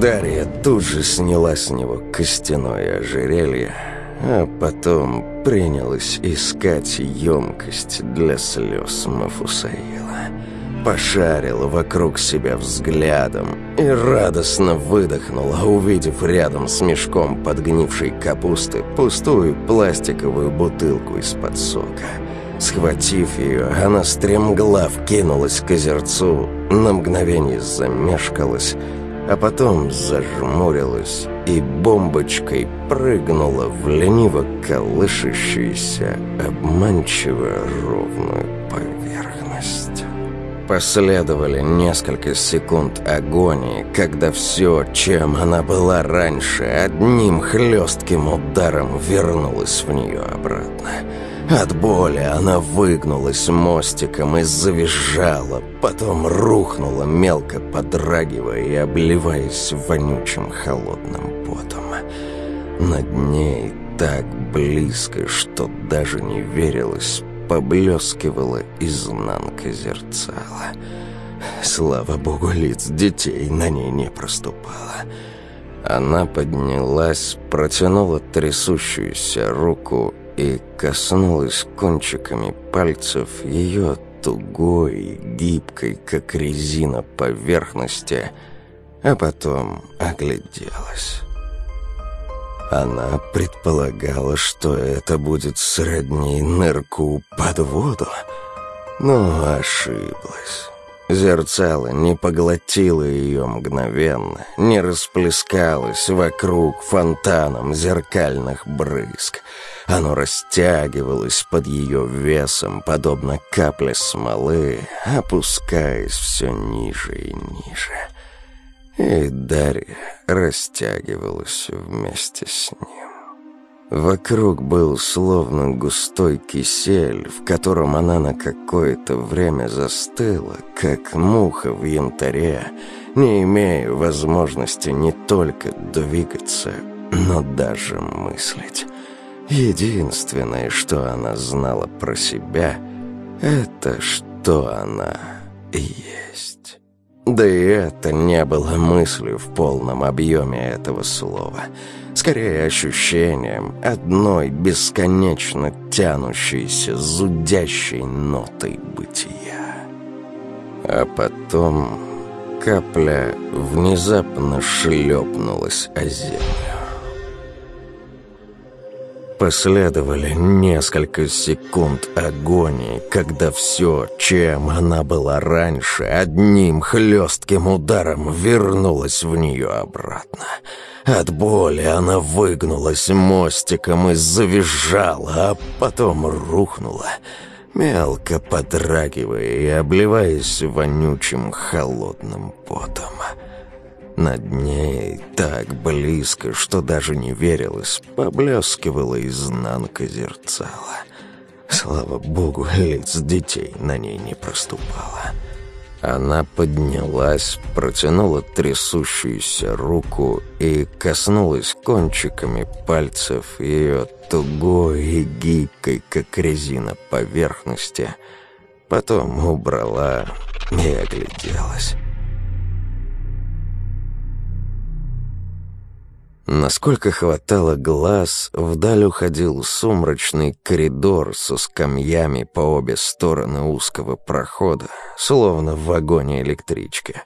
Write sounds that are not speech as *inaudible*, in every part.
Дарья тут же сняла с него костяное ожерелье, а потом принялась искать емкость для слез Мафусаила. Пошарила вокруг себя взглядом и радостно выдохнула, увидев рядом с мешком подгнившей капусты пустую пластиковую бутылку из-под сока. Схватив ее, она стремглав кинулась к озерцу, на мгновение замешкалась, а потом зажмурилась и бомбочкой прыгнула в лениво колышащуюся, обманчиво ровную поверхность. Последовали несколько секунд агонии, когда все, чем она была раньше, одним хлестким ударом вернулось в нее обратно. От боли она выгнулась мостиком и завизжала, потом рухнула, мелко подрагивая и обливаясь вонючим холодным потом. Над ней так близко, что даже не верилось, поблескивала изнанка зерцала. Слава богу, лиц детей на ней не проступало. Она поднялась, протянула трясущуюся руку и коснулась кончиками пальцев ее тугой, гибкой, как резина поверхности, а потом огляделась. Она предполагала, что это будет сродни нырку под воду, но ошиблась. Зерцало не поглотило ее мгновенно, не расплескалось вокруг фонтаном зеркальных брызг. Оно растягивалось под ее весом, подобно капле смолы, опускаясь все ниже и ниже. И Дарья растягивалась вместе с ним. Вокруг был словно густой кисель, в котором она на какое-то время застыла, как муха в янтаре, не имея возможности не только двигаться, но даже мыслить. Единственное, что она знала про себя, это что она есть. Да и это не было мыслью в полном объеме этого слова. Скорее ощущением одной бесконечно тянущейся, зудящей нотой бытия. А потом капля внезапно шлепнулась о землю. Последовали несколько секунд агонии, когда все, чем она была раньше, одним хлестким ударом вернулось в нее обратно. От боли она выгнулась мостиком и завизжала, а потом рухнула, мелко подрагивая и обливаясь вонючим холодным потом. Над ней так близко, что даже не верилось, поблескивала изнанка зерцала. Слава богу, лиц детей на ней не проступало. Она поднялась, протянула трясущуюся руку и коснулась кончиками пальцев ее тугой и гибкой, как резина, поверхности. Потом убрала и огляделась. Насколько хватало глаз, вдаль уходил сумрачный коридор со скамьями по обе стороны узкого прохода, словно в вагоне электрички.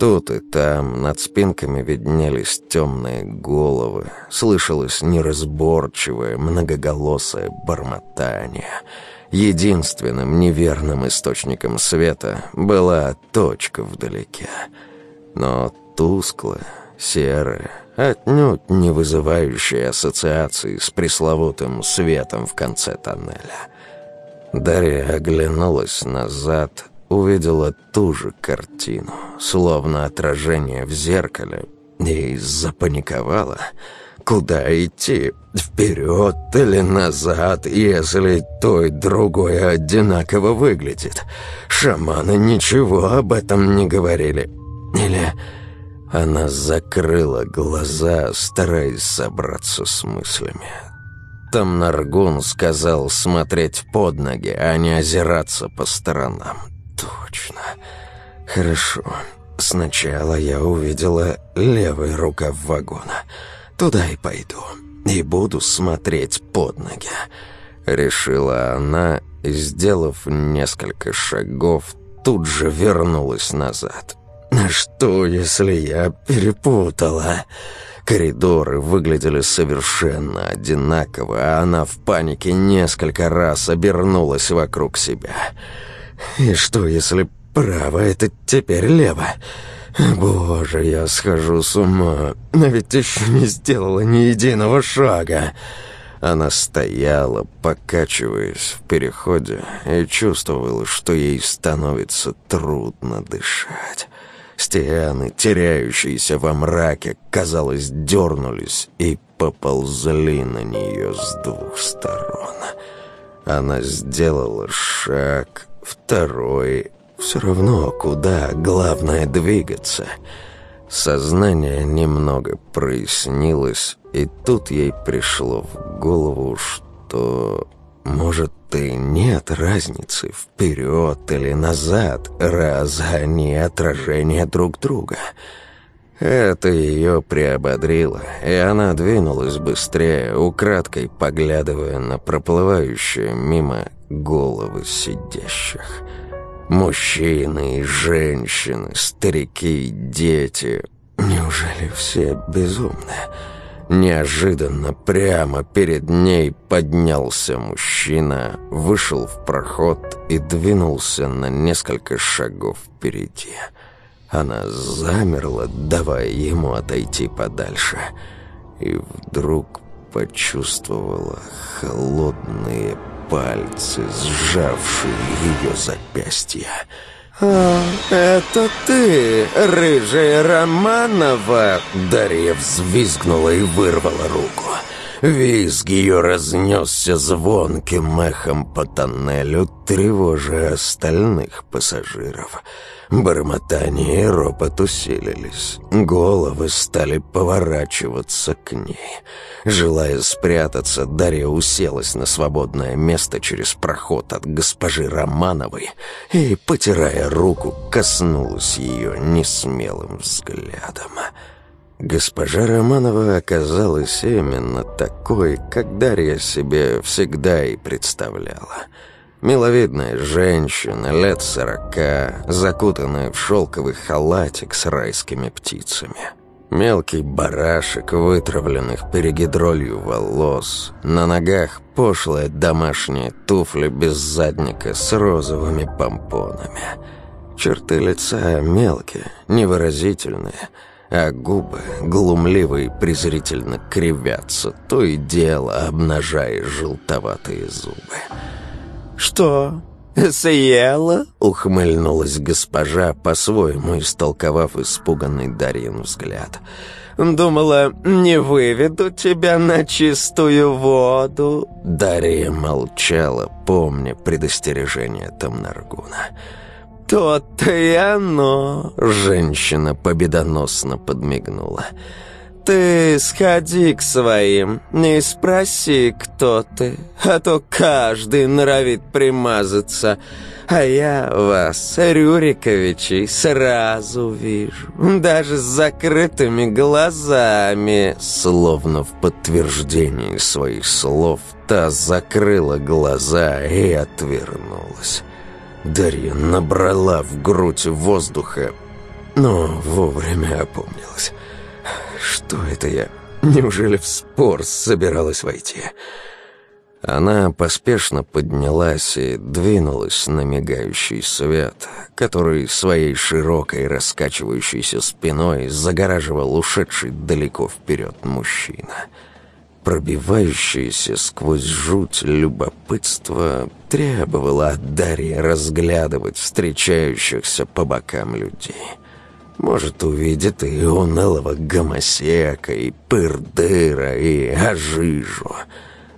Тут и там над спинками виднелись темные головы, слышалось неразборчивое, многоголосое бормотание. Единственным неверным источником света была точка вдалеке, но тусклая, серая, отнюдь не вызывающая ассоциации с пресловутым светом в конце тоннеля. Дарья оглянулась назад, увидела ту же картину, словно отражение в зеркале, и запаниковала. Куда идти? Вперед или назад, если то и другое одинаково выглядит? Шаманы ничего об этом не говорили. Или она закрыла глаза, стараясь собраться с мыслями. Там Наргун сказал смотреть под ноги, а не озираться по сторонам. Точно. Хорошо. Сначала я увидела левый рукав вагона. Туда и пойду. И буду смотреть под ноги. Решила она, сделав несколько шагов, тут же вернулась назад. Что, если я перепутала? Коридоры выглядели совершенно одинаково, а она в панике несколько раз обернулась вокруг себя. И что, если право — это теперь лево? Боже, я схожу с ума, но ведь еще не сделала ни единого шага. Она стояла, покачиваясь в переходе, и чувствовала, что ей становится трудно дышать. Стены, теряющиеся во мраке, казалось, дернулись и поползли на нее с двух сторон. Она сделала шаг, второй. Все равно куда, главное двигаться. Сознание немного прояснилось, и тут ей пришло в голову, что может, и нет разницы вперед или назад, раз они отражение друг друга. Это ее приободрило, и она двинулась быстрее, украдкой поглядывая на проплывающие мимо головы сидящих. Мужчины и женщины, старики и дети. Неужели все безумные? Неожиданно прямо перед ней поднялся мужчина, вышел в проход и двинулся на несколько шагов впереди. Она замерла, давая ему отойти подальше, и вдруг почувствовала холодные пальцы, сжавшие ее запястья. «А, это ты, рыжая Романова!» Дарья взвизгнула и вырвала руку. Визг ее разнесся звонким эхом по тоннелю, тревожа остальных пассажиров. Бормотание и ропот усилились. Головы стали поворачиваться к ней. Желая спрятаться, Дарья уселась на свободное место через проход от госпожи Романовой и, потирая руку, коснулась ее несмелым взглядом. Госпожа Романова оказалась именно такой, как Дарья себе всегда и представляла — Миловидная женщина, лет сорока, закутанная в шелковый халатик с райскими птицами. Мелкий барашек, вытравленных перегидролью волос. На ногах пошлые домашние туфли без задника с розовыми помпонами. Черты лица мелкие, невыразительные, а губы глумливо и презрительно кривятся, то и дело обнажая желтоватые зубы. «Что, съела?» — ухмыльнулась госпожа, по-своему истолковав испуганный Дарьин взгляд. «Думала, не выведу тебя на чистую воду?» Дарья молчала, помня предостережение Тамнаргуна. «То-то и оно!» — женщина победоносно подмигнула. «То-то «Ты сходи к своим, не спроси, кто ты, а то каждый норовит примазаться, а я вас, Рюриковичей, сразу вижу, даже с закрытыми глазами». Словно в подтверждении своих слов, та закрыла глаза и отвернулась. Дарья набрала в грудь воздуха, но вовремя опомнилась. Что это я? Неужели в спор собиралась войти? Она поспешно поднялась и двинулась на мигающий свет, который своей широкой раскачивающейся спиной загораживал ушедший далеко вперед мужчина. Пробивающееся сквозь жуть любопытство требовало от Дарьи разглядывать встречающихся по бокам людей — может, увидит и унылого гомосека, и пырдыра, и ажижу.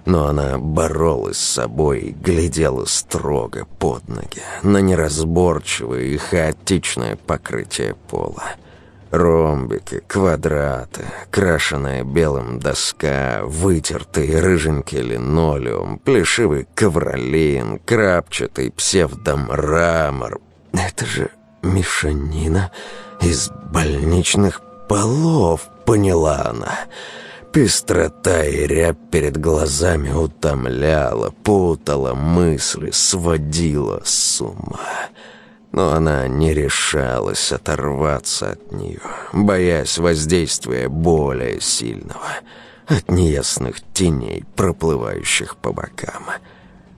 Но она боролась с собой и глядела строго под ноги на неразборчивое и хаотичное покрытие пола. Ромбики, квадраты, крашеная белым доска, вытертый рыженький линолеум, плешивый ковролин, крапчатый псевдомрамор. Это же мешанина Из больничных полов, поняла она. Пестрота и рябь перед глазами утомляла, путала мысли, сводила с ума. Но она не решалась оторваться от нее, боясь воздействия более сильного, от неясных теней, проплывающих по бокам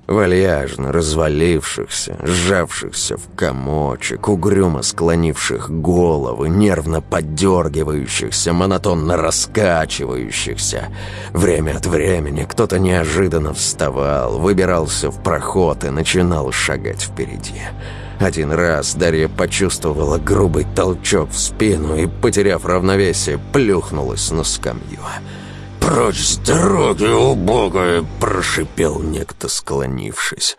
вальяжно развалившихся, сжавшихся в комочек, угрюмо склонивших головы, нервно поддергивающихся, монотонно раскачивающихся. Время от времени кто-то неожиданно вставал, выбирался в проход и начинал шагать впереди. Один раз Дарья почувствовала грубый толчок в спину и, потеряв равновесие, плюхнулась на скамью. «Прочь с дороги, убогая!» — прошипел некто, склонившись.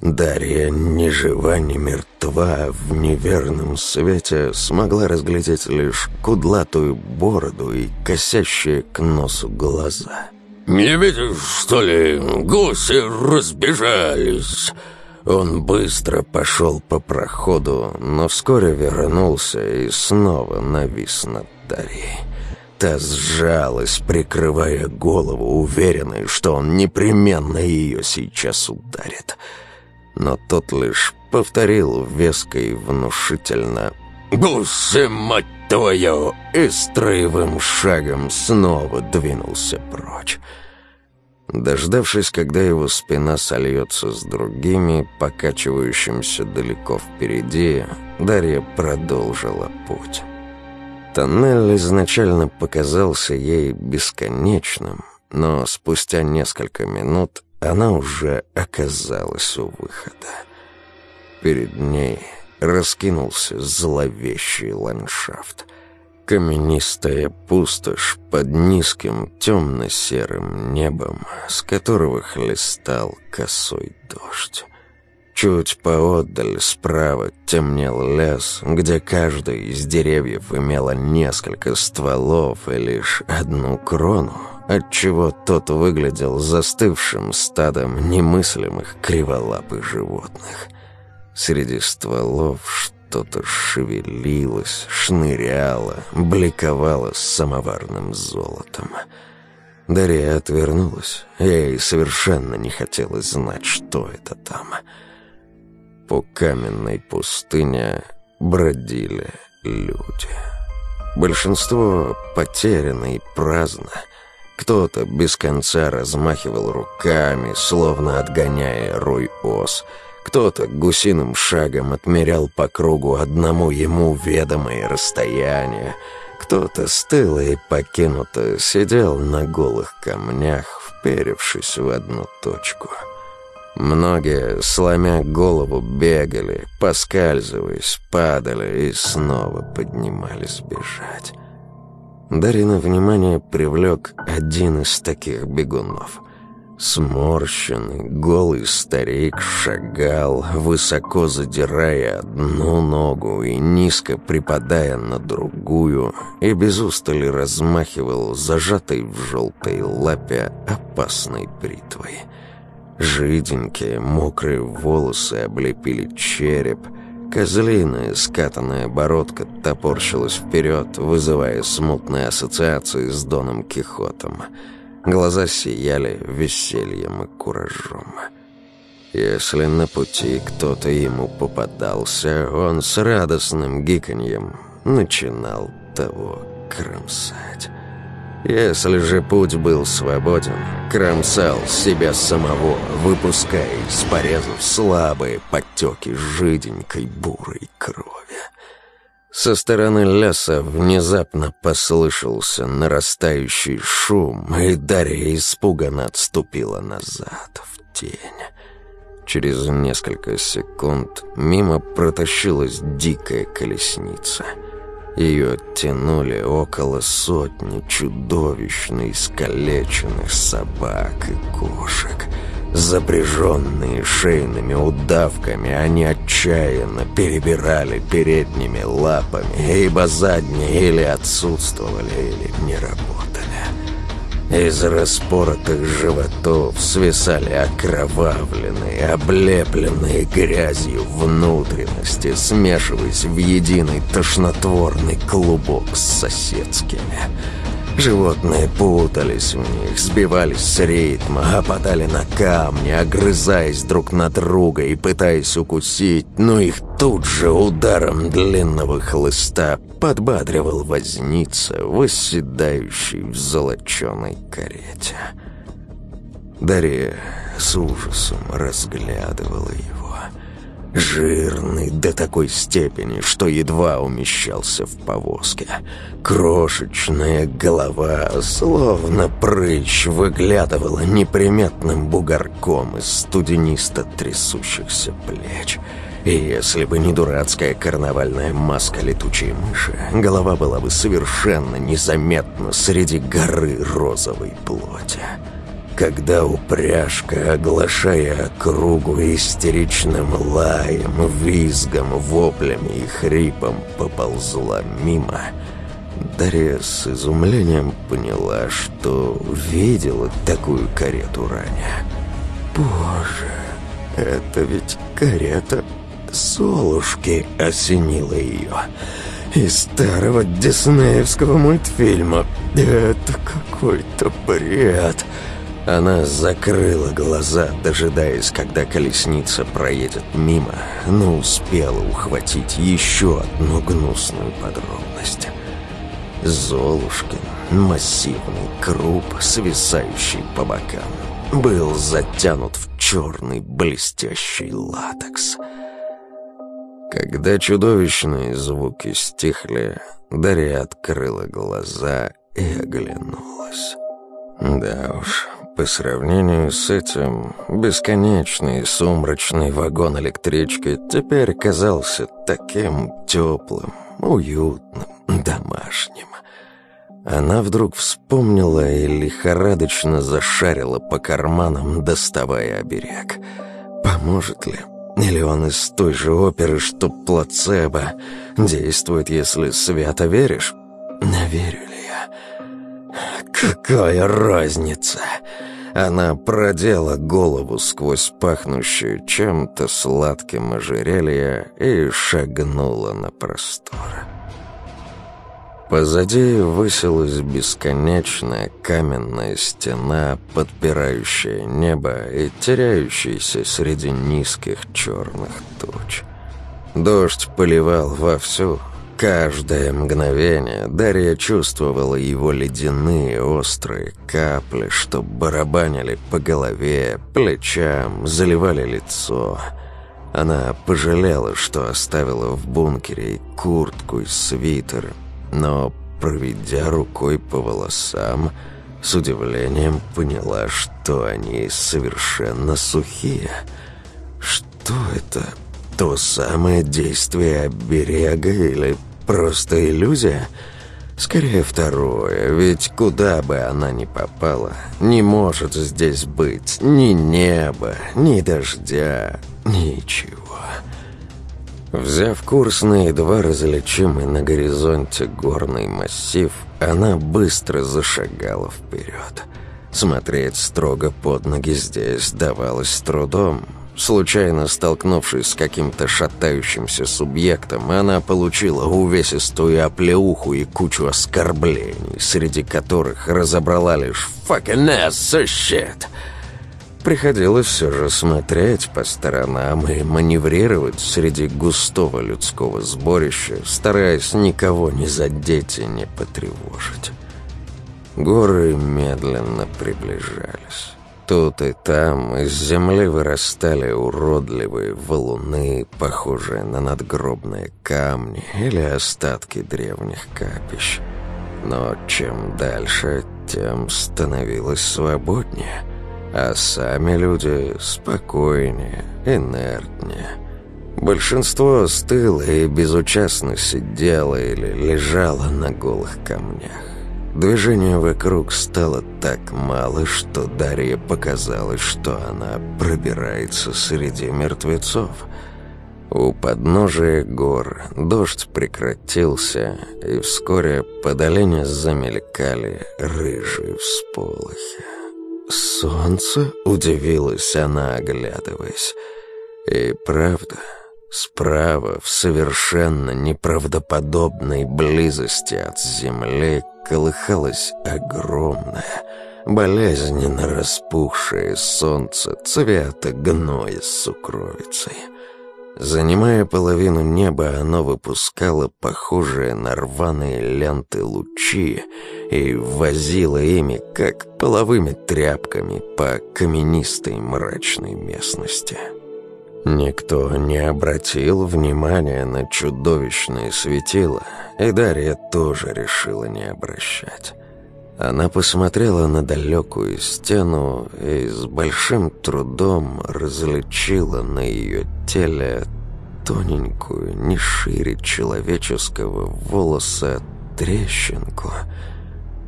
Дарья, ни жива, ни мертва, в неверном свете смогла разглядеть лишь кудлатую бороду и косящие к носу глаза. «Не видишь, что ли? Гуси разбежались!» Он быстро пошел по проходу, но вскоре вернулся и снова навис над Дарьей. Та сжалась, прикрывая голову, уверенной, что он непременно ее сейчас ударит. Но тот лишь повторил веско и внушительно «Гуси, мать твою!» и строевым шагом снова двинулся прочь. Дождавшись, когда его спина сольется с другими, покачивающимся далеко впереди, Дарья продолжила путь. Тоннель изначально показался ей бесконечным, но спустя несколько минут она уже оказалась у выхода. Перед ней раскинулся зловещий ландшафт. Каменистая пустошь под низким темно-серым небом, с которого хлестал косой дождь. Чуть поотдаль справа темнел лес, где каждый из деревьев имело несколько стволов и лишь одну крону, отчего тот выглядел застывшим стадом немыслимых криволапых животных. Среди стволов что-то шевелилось, шныряло, бликовало с самоварным золотом. Дарья отвернулась, ей совершенно не хотелось знать, что это там — по каменной пустыне бродили люди. Большинство потеряно и праздно. Кто-то без конца размахивал руками, словно отгоняя рой ос. Кто-то гусиным шагом отмерял по кругу одному ему ведомые расстояния. Кто-то стыло и покинуто сидел на голых камнях, вперевшись в одну точку — Многие, сломя голову, бегали, поскальзываясь, падали и снова поднимались бежать. Дарина внимание привлек один из таких бегунов. Сморщенный, голый старик шагал, высоко задирая одну ногу и низко припадая на другую, и без устали размахивал зажатой в желтой лапе опасной бритвой. Жиденькие, мокрые волосы облепили череп. Козлиная, скатанная бородка топорщилась вперед, вызывая смутные ассоциации с Доном Кихотом. Глаза сияли весельем и куражом. Если на пути кто-то ему попадался, он с радостным гиканьем начинал того кромсать. Если же путь был свободен, кромсал себя самого, выпуская из порезов слабые подтеки жиденькой бурой крови. Со стороны леса внезапно послышался нарастающий шум, и Дарья испуганно отступила назад, в тень. Через несколько секунд мимо протащилась дикая колесница — ее тянули около сотни чудовищно искалеченных собак и кошек. Запряженные шейными удавками, они отчаянно перебирали передними лапами, ибо задние или отсутствовали, или не работали. Из распоротых животов свисали окровавленные, облепленные грязью внутренности, смешиваясь в единый тошнотворный клубок с соседскими. Животные путались в них, сбивались с ритма, опадали на камни, огрызаясь друг на друга и пытаясь укусить, но их тут же ударом длинного хлыста подбадривал возница, восседающий в золоченой карете. Дарья с ужасом разглядывала его. Жирный до такой степени, что едва умещался в повозке. Крошечная голова, словно прыщ, выглядывала неприметным бугорком из студенисто трясущихся плеч. И если бы не дурацкая карнавальная маска летучей мыши, голова была бы совершенно незаметна среди горы розовой плоти когда упряжка, оглашая округу истеричным лаем, визгом, воплями и хрипом, поползла мимо, Дарья с изумлением поняла, что видела такую карету ранее. «Боже, это ведь карета Солушки!» — осенила ее. «Из старого диснеевского мультфильма. Это какой-то бред!» Она закрыла глаза, дожидаясь, когда колесница проедет мимо, но успела ухватить еще одну гнусную подробность. Золушкин, массивный круп, свисающий по бокам, был затянут в черный блестящий латекс. Когда чудовищные звуки стихли, Дарья открыла глаза и оглянулась. Да уж, по сравнению с этим, бесконечный сумрачный вагон электрички теперь казался таким теплым, уютным, домашним. Она вдруг вспомнила и лихорадочно зашарила по карманам, доставая оберег. Поможет ли? Или он из той же оперы, что плацебо, действует, если свято веришь? Наверю? Какая разница? Она продела голову сквозь пахнущую чем-то сладким ожерелье и шагнула на простор. Позади высилась бесконечная каменная стена, подпирающая небо и теряющаяся среди низких черных туч. Дождь поливал вовсю, Каждое мгновение Дарья чувствовала его ледяные острые капли, что барабанили по голове, плечам, заливали лицо. Она пожалела, что оставила в бункере и куртку, и свитер, но, проведя рукой по волосам, с удивлением поняла, что они совершенно сухие. Что это? То самое действие оберега или Просто иллюзия? Скорее второе, ведь куда бы она ни попала, не может здесь быть ни неба, ни дождя, ничего. Взяв курс на едва различимый на горизонте горный массив, она быстро зашагала вперед. Смотреть строго под ноги здесь давалось с трудом, Случайно столкнувшись с каким-то шатающимся субъектом, она получила увесистую оплеуху и кучу оскорблений, среди которых разобрала лишь «fucking ass shit». Приходилось все же смотреть по сторонам и маневрировать среди густого людского сборища, стараясь никого не задеть и не потревожить. Горы медленно приближались. Тут и там из земли вырастали уродливые валуны, похожие на надгробные камни или остатки древних капищ. Но чем дальше, тем становилось свободнее, а сами люди спокойнее, инертнее. Большинство стыло и безучастно сидело или лежало на голых камнях. Движения вокруг стало так мало, что Дарье показалось, что она пробирается среди мертвецов. У подножия гор дождь прекратился, и вскоре по долине замелькали рыжие всполохи. «Солнце?» — удивилась она, оглядываясь. И правда, справа, в совершенно неправдоподобной близости от земли, колыхалось огромное, болезненно распухшее солнце цвета гноя с сукровицей. Занимая половину неба, оно выпускало похожие на рваные ленты лучи и возило ими, как половыми тряпками, по каменистой мрачной местности. Никто не обратил внимания на чудовищные светила, и Дарья тоже решила не обращать. Она посмотрела на далекую стену и с большим трудом различила на ее теле тоненькую, не шире человеческого волоса трещинку,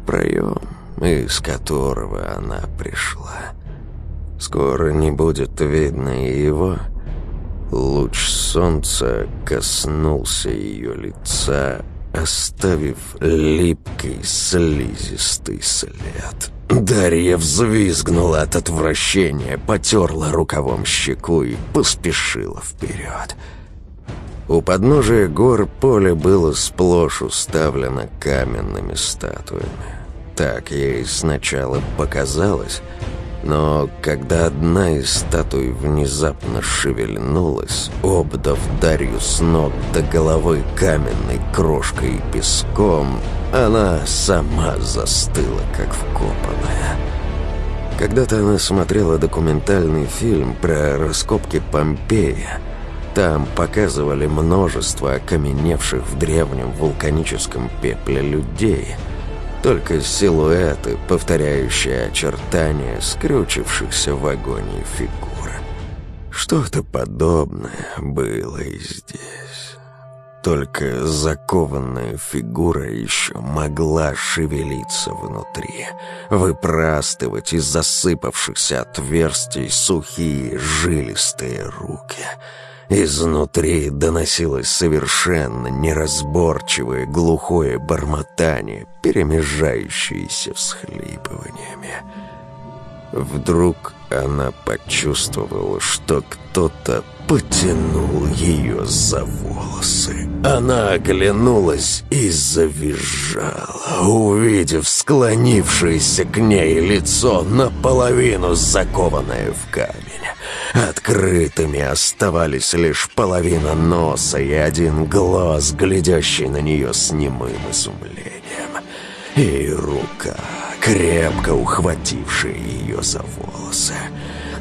проем, из которого она пришла. Скоро не будет видно и его. Луч солнца коснулся ее лица, оставив липкий слизистый след. Дарья взвизгнула от отвращения, потерла рукавом щеку и поспешила вперед. У подножия гор поле было сплошь уставлено каменными статуями. Так ей сначала показалось, но когда одна из статуй внезапно шевельнулась, обдав Дарью с ног до головы каменной крошкой и песком, она сама застыла, как вкопанная. Когда-то она смотрела документальный фильм про раскопки Помпея. Там показывали множество окаменевших в древнем вулканическом пепле людей – только силуэты, повторяющие очертания скрючившихся в агонии фигур. Что-то подобное было и здесь. Только закованная фигура еще могла шевелиться внутри, выпрастывать из засыпавшихся отверстий сухие жилистые руки — Изнутри доносилось совершенно неразборчивое глухое бормотание, перемежающееся всхлипываниями. Вдруг она почувствовала, что кто-то потянул ее за волосы. Она оглянулась и завизжала, увидев склонившееся к ней лицо, наполовину закованное в камень. Открытыми оставались лишь половина носа и один глаз, глядящий на нее с немым изумлением. И рука, крепко ухватившая ее за волосы.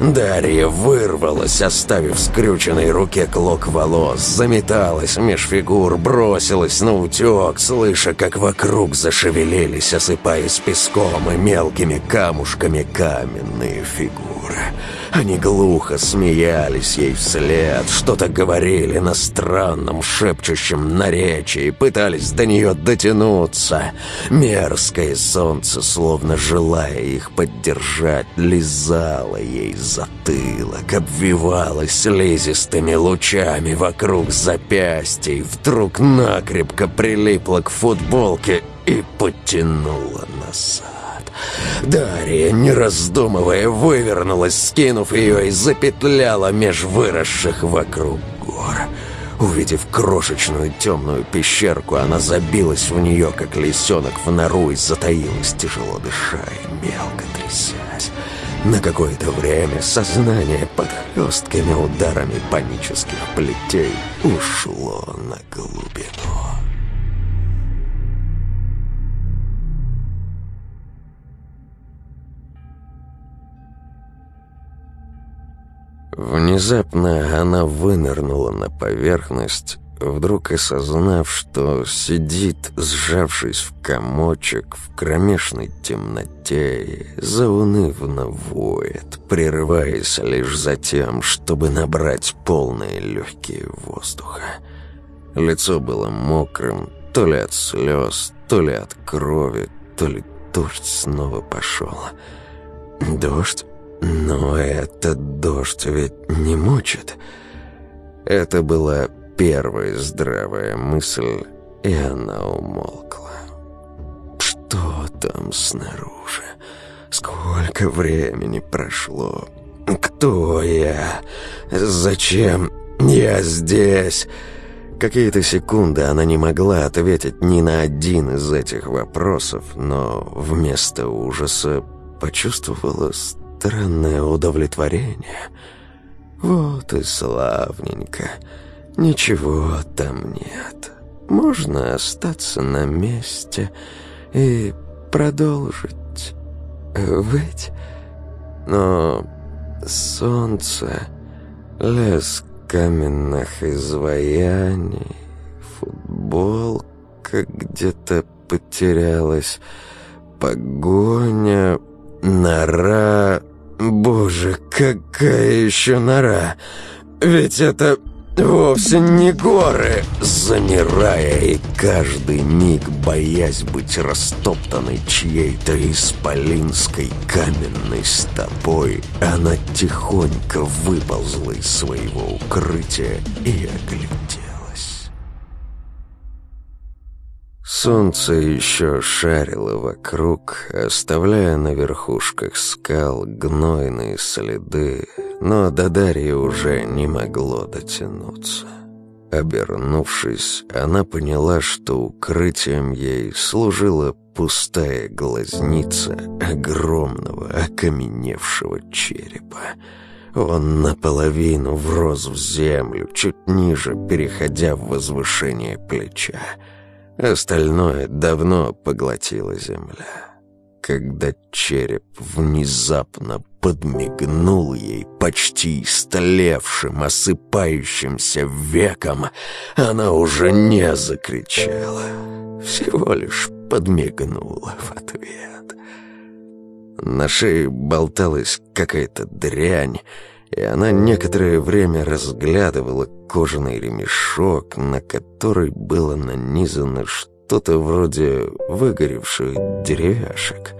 Дарья вырвалась, оставив скрюченной руке клок волос, заметалась меж фигур, бросилась на утек, слыша, как вокруг зашевелились, осыпаясь песком и мелкими камушками каменные фигуры. Они глухо смеялись ей вслед, что-то говорили на странном шепчущем наречии, пытались до нее дотянуться. Мерзкое солнце, словно желая их поддержать, лизало ей затылок, обвивалось слизистыми лучами вокруг запястья вдруг накрепко прилипло к футболке и потянуло назад. Дарья, не раздумывая, вывернулась, скинув ее и запетляла меж выросших вокруг гор. Увидев крошечную темную пещерку, она забилась в нее, как лисенок в нору, и затаилась, тяжело дыша и мелко трясясь. На какое-то время сознание под хлесткими ударами панических плетей ушло на глубину. Внезапно она вынырнула на поверхность, вдруг осознав, что сидит, сжавшись в комочек в кромешной темноте заунывно воет, прерываясь лишь за тем, чтобы набрать полные легкие воздуха. Лицо было мокрым, то ли от слез, то ли от крови, то ли дождь снова пошел. Дождь? Но этот дождь ведь не мочит. Это была первая здравая мысль, и она умолкла. Что там снаружи? Сколько времени прошло? Кто я? Зачем я здесь? Какие-то секунды она не могла ответить ни на один из этих вопросов, но вместо ужаса почувствовала странное удовлетворение. Вот и славненько. Ничего там нет. Можно остаться на месте и продолжить выть. Но солнце, лес каменных изваяний, футболка где-то потерялась, погоня, нора... Боже, какая еще нора! Ведь это Вовсе не горы, замирая и каждый миг боясь быть растоптанной чьей-то исполинской каменной стопой, она тихонько выползла из своего укрытия и огляделась. Солнце еще шарило вокруг, оставляя на верхушках скал гнойные следы, но до Дарьи уже не могло дотянуться. Обернувшись, она поняла, что укрытием ей служила пустая глазница огромного окаменевшего черепа. Он наполовину врос в землю, чуть ниже, переходя в возвышение плеча. Остальное давно поглотила земля когда череп внезапно подмигнул ей почти истлевшим, осыпающимся веком, она уже не закричала, всего лишь подмигнула в ответ. На шее болталась какая-то дрянь, и она некоторое время разглядывала кожаный ремешок, на который было нанизано что что-то вроде выгоревших деревяшек.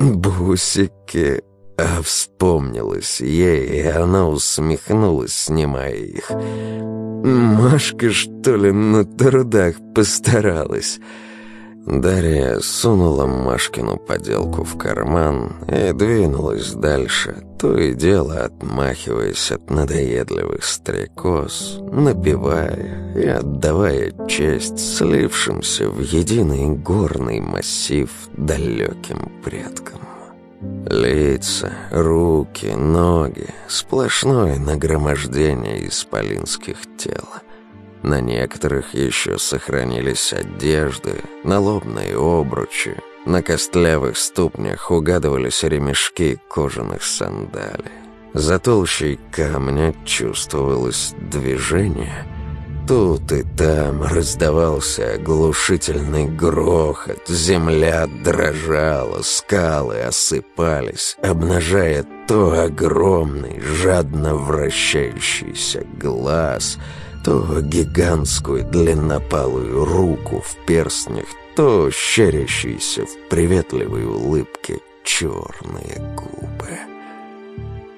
Бусики... А вспомнилось ей, и она усмехнулась, снимая их. Машка, что ли, на трудах постаралась. Дарья сунула Машкину поделку в карман и двинулась дальше, то и дело отмахиваясь от надоедливых стрекоз, напевая и отдавая честь слившимся в единый горный массив далеким предкам. Лица, руки, ноги, сплошное нагромождение исполинских тел — на некоторых еще сохранились одежды, налобные обручи. На костлявых ступнях угадывались ремешки кожаных сандалий. За толщей камня чувствовалось движение. Тут и там раздавался оглушительный грохот, земля дрожала, скалы осыпались, обнажая то огромный, жадно вращающийся глаз — то гигантскую длиннопалую руку в перстнях, то щерящиеся в приветливой улыбке черные губы.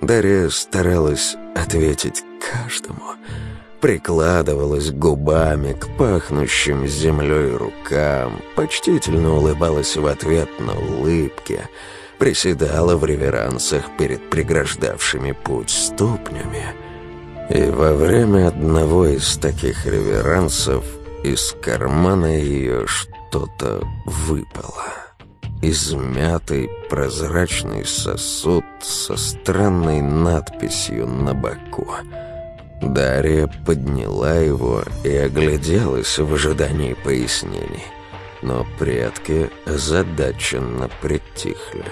Дарья старалась ответить каждому, прикладывалась губами к пахнущим землей рукам, почтительно улыбалась в ответ на улыбки, приседала в реверансах перед преграждавшими путь ступнями — и во время одного из таких реверансов из кармана ее что-то выпало. Измятый прозрачный сосуд со странной надписью на боку. Дарья подняла его и огляделась в ожидании пояснений. Но предки озадаченно притихли.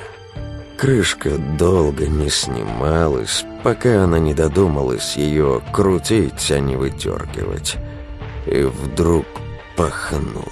Крышка долго не снималась, пока она не додумалась ее крутить, а не выдергивать. И вдруг пахнула.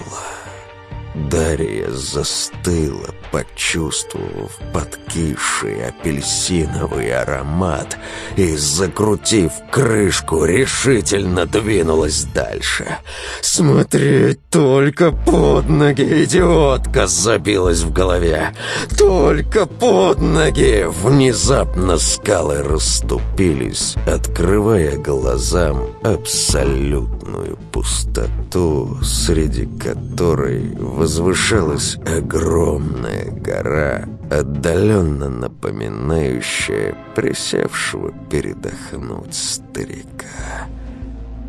Дарья застыла, почувствовав подкисший апельсиновый аромат и, закрутив крышку, решительно двинулась дальше. «Смотреть только под ноги, идиотка!» забилась в голове. «Только под ноги!» Внезапно скалы расступились, открывая глазам абсолютную пустоту, среди которой возвышалась огромная гора, отдаленно напоминающая присевшего передохнуть старика.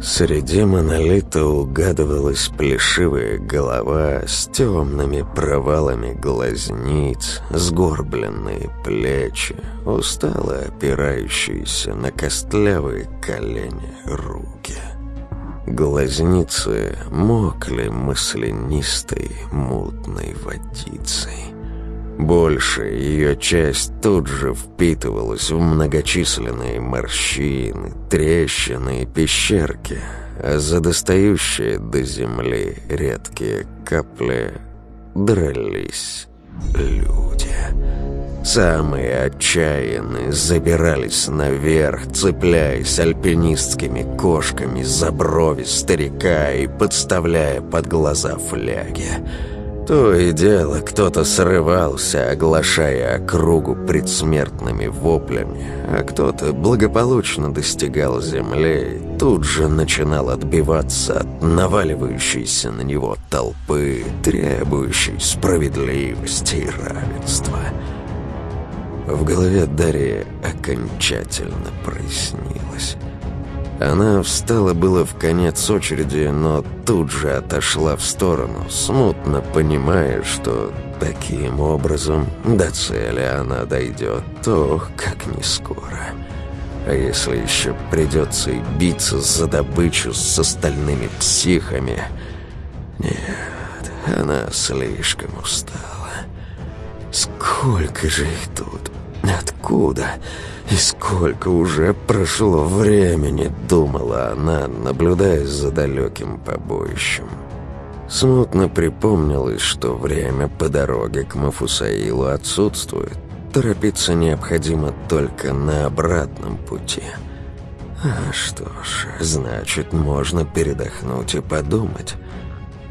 Среди монолита угадывалась плешивая голова с темными провалами глазниц, сгорбленные плечи, устало опирающиеся на костлявые колени руки. Глазницы мокли мысленистой мутной водицей. Большая ее часть тут же впитывалась в многочисленные морщины, трещины и пещерки, а за достающие до земли редкие капли дрались люди. Самые отчаянные забирались наверх, цепляясь альпинистскими кошками за брови старика и подставляя под глаза фляги. То и дело, кто-то срывался, оглашая округу предсмертными воплями, а кто-то благополучно достигал земли и тут же начинал отбиваться от наваливающейся на него толпы, требующей справедливости и равенства. В голове Дарьи окончательно прояснилось. Она встала было в конец очереди, но тут же отошла в сторону, смутно понимая, что таким образом до цели она дойдет, то как не скоро. А если еще придется и биться за добычу с остальными психами... Нет, она слишком устала. Сколько же их тут? Откуда? И сколько уже прошло времени, думала она, наблюдая за далеким побоищем. Смутно припомнилось, что время по дороге к Мафусаилу отсутствует. Торопиться необходимо только на обратном пути. А что ж, значит, можно передохнуть и подумать.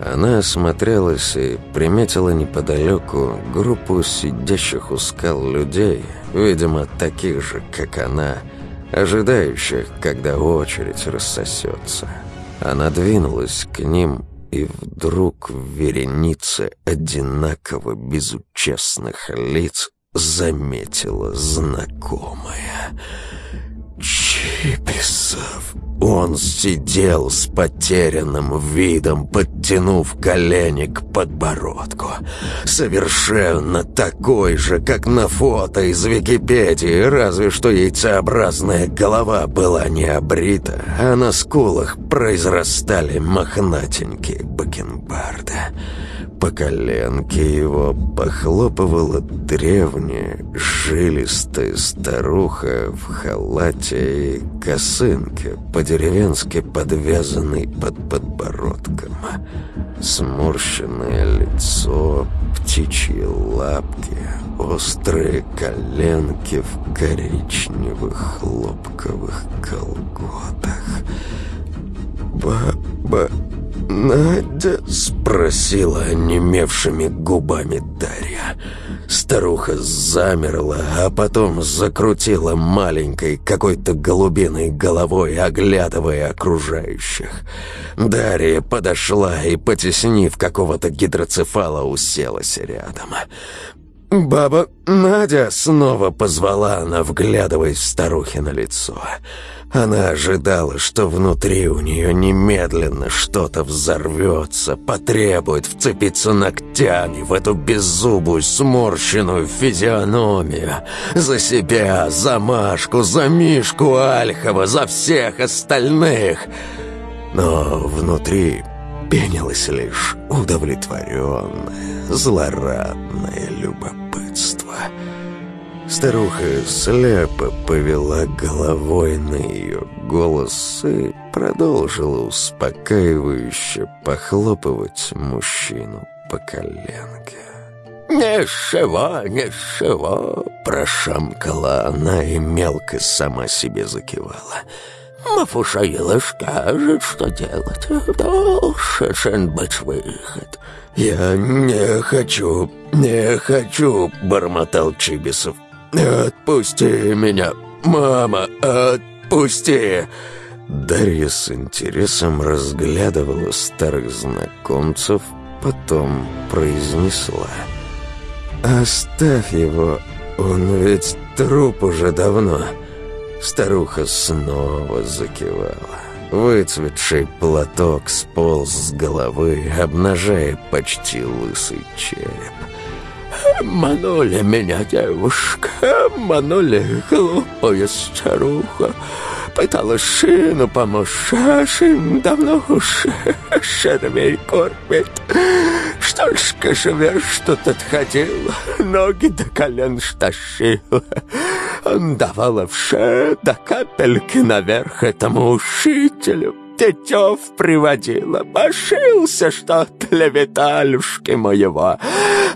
Она осмотрелась и приметила неподалеку группу сидящих у скал людей, видимо, таких же, как она, ожидающих, когда очередь рассосется. Она двинулась к ним, и вдруг в веренице одинаково безучастных лиц заметила знакомая. Чиписов. Он сидел с потерянным видом, подтянув колени к подбородку. Совершенно такой же, как на фото из Википедии, разве что яйцеобразная голова была не обрита, а на скулах произрастали мохнатенькие бакенбарды. По коленке его похлопывала древняя, жилистая старуха в халате и косынке, по-деревенски подвязанной под подбородком. Сморщенное лицо, птичьи лапки, острые коленки в коричневых хлопковых колготах. «Баба...» «Надя?» — спросила онемевшими губами Дарья. Старуха замерла, а потом закрутила маленькой какой-то голубиной головой, оглядывая окружающих. Дарья подошла и, потеснив какого-то гидроцефала, уселась рядом. «Баба Надя!» — снова позвала она, вглядываясь в старухи на лицо. Она ожидала, что внутри у нее немедленно что-то взорвется, потребует вцепиться ногтями в эту беззубую, сморщенную физиономию. За себя, за Машку, за Мишку Альхова, за всех остальных. Но внутри пенилось лишь удовлетворенное, злорадное любопытство — Старуха слепо повела головой на ее голос и продолжила успокаивающе похлопывать мужчину по коленке. «Ничего, ничего», — прошамкала она и мелко сама себе закивала. «Мафушаила скажет, что делать. Должен быть выход». «Я не хочу, не хочу», — бормотал Чибисов. «Отпусти меня, мама, отпусти!» Дарья с интересом разглядывала старых знакомцев, потом произнесла. «Оставь его, он ведь труп уже давно». Старуха снова закивала. Выцветший платок сполз с головы, обнажая почти лысый череп. «Манули меня, девушка, манули, глупая старуха. Пыталась шину помочь, а шин давно уж червей кормит. Столько живешь, что тут ходила, ноги до колен штащила. Он давала вше до капельки наверх этому учителю. Детев приводила, пошился, что для Виталюшки моего.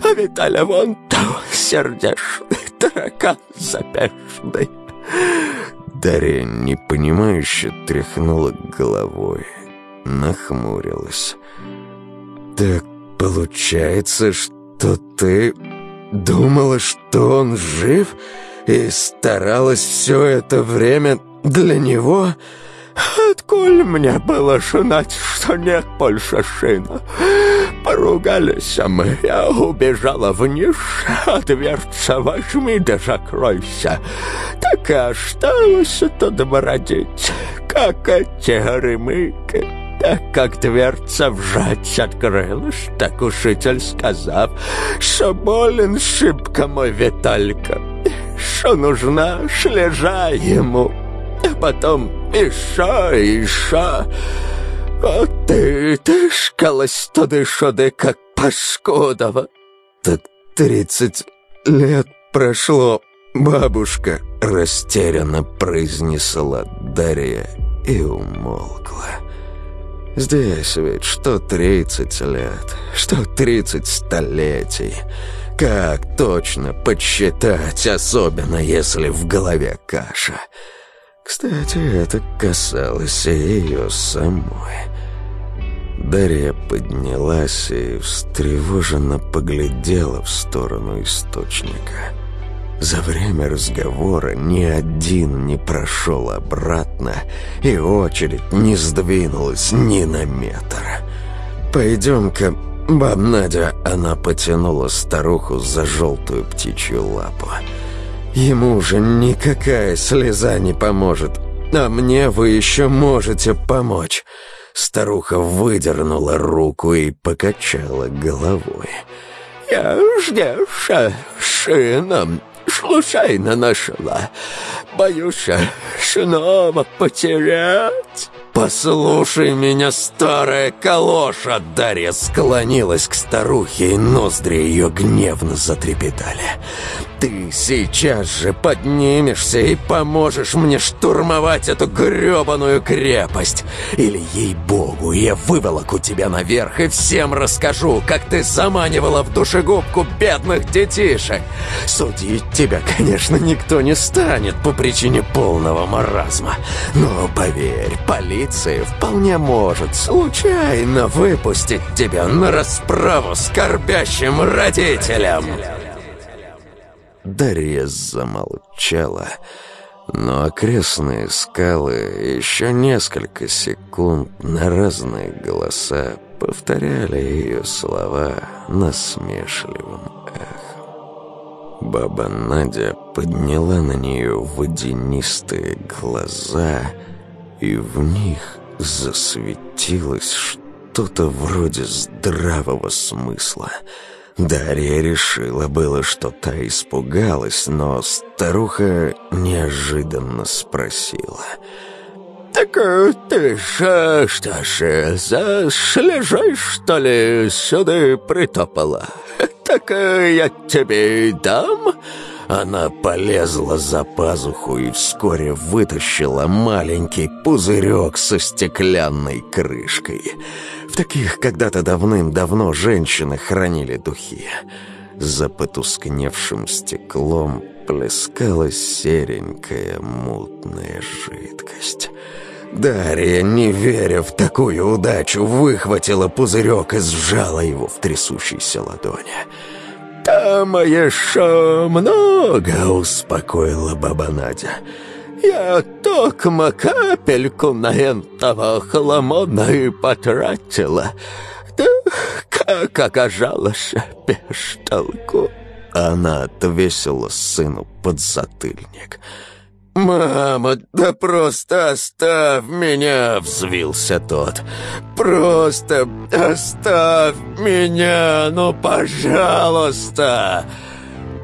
А Виталя вон там сердечный, таракан запешный. Дарья непонимающе тряхнула головой, нахмурилась. «Так получается, что ты думала, что он жив и старалась все это время для него?» Отколь мне было шунать, что нет больше шина? Поругались мы, я убежала вниз, а дверца возьми да закройся. Так и осталось тут бродить, как эти гремыки. Так как дверца вжать открылась, так учитель сказав, что болен шибко мой Виталька, что нужна шлежа ему а потом еще, еще. А ты тышкалась туды-шуды, как паскудова. Так тридцать лет прошло, бабушка, растерянно произнесла Дарья и умолкла. Здесь ведь что тридцать лет, что тридцать столетий. Как точно подсчитать, особенно если в голове каша? Кстати, это касалось и ее самой. Дарья поднялась и встревоженно поглядела в сторону источника. За время разговора ни один не прошел обратно, и очередь не сдвинулась ни на метр. «Пойдем-ка, баб Надя!» Она потянула старуху за желтую птичью лапу. Ему уже никакая слеза не поможет, а мне вы еще можете помочь». Старуха выдернула руку и покачала головой. «Я здесь шином случайно нашла. Боюсь снова потерять». «Послушай меня, старая калоша!» Дарья склонилась к старухе, и ноздри ее гневно затрепетали. «Ты сейчас же поднимешься и поможешь мне штурмовать эту гребаную крепость! Или, ей-богу, я выволоку тебя наверх и всем расскажу, как ты заманивала в душегубку бедных детишек! Судить тебя, конечно, никто не станет по причине полного маразма, но, поверь, полиция полиции вполне может случайно выпустить тебя на расправу скорбящим родителям. Дарья замолчала, но окрестные скалы еще несколько секунд на разные голоса повторяли ее слова насмешливым эхом. Баба Надя подняла на нее водянистые глаза — и в них засветилось что-то вроде здравого смысла. Дарья решила было, что та испугалась, но старуха неожиданно спросила. «Так э, ты же, что ж, за что ли, сюда притопала? Так э, я тебе дам, Она полезла за пазуху и вскоре вытащила маленький пузырек со стеклянной крышкой. В таких когда-то давным-давно женщины хранили духи. За потускневшим стеклом плескалась серенькая мутная жидкость. Дарья, не веря в такую удачу, выхватила пузырек и сжала его в трясущейся ладони. «Там еще много», — успокоила баба Надя. «Я только капельку на этого хламона и потратила. Да как оказалось, без толку». Она отвесила сыну подзатыльник. «Мама, да просто оставь меня!» — взвился тот. «Просто оставь меня, ну, пожалуйста!»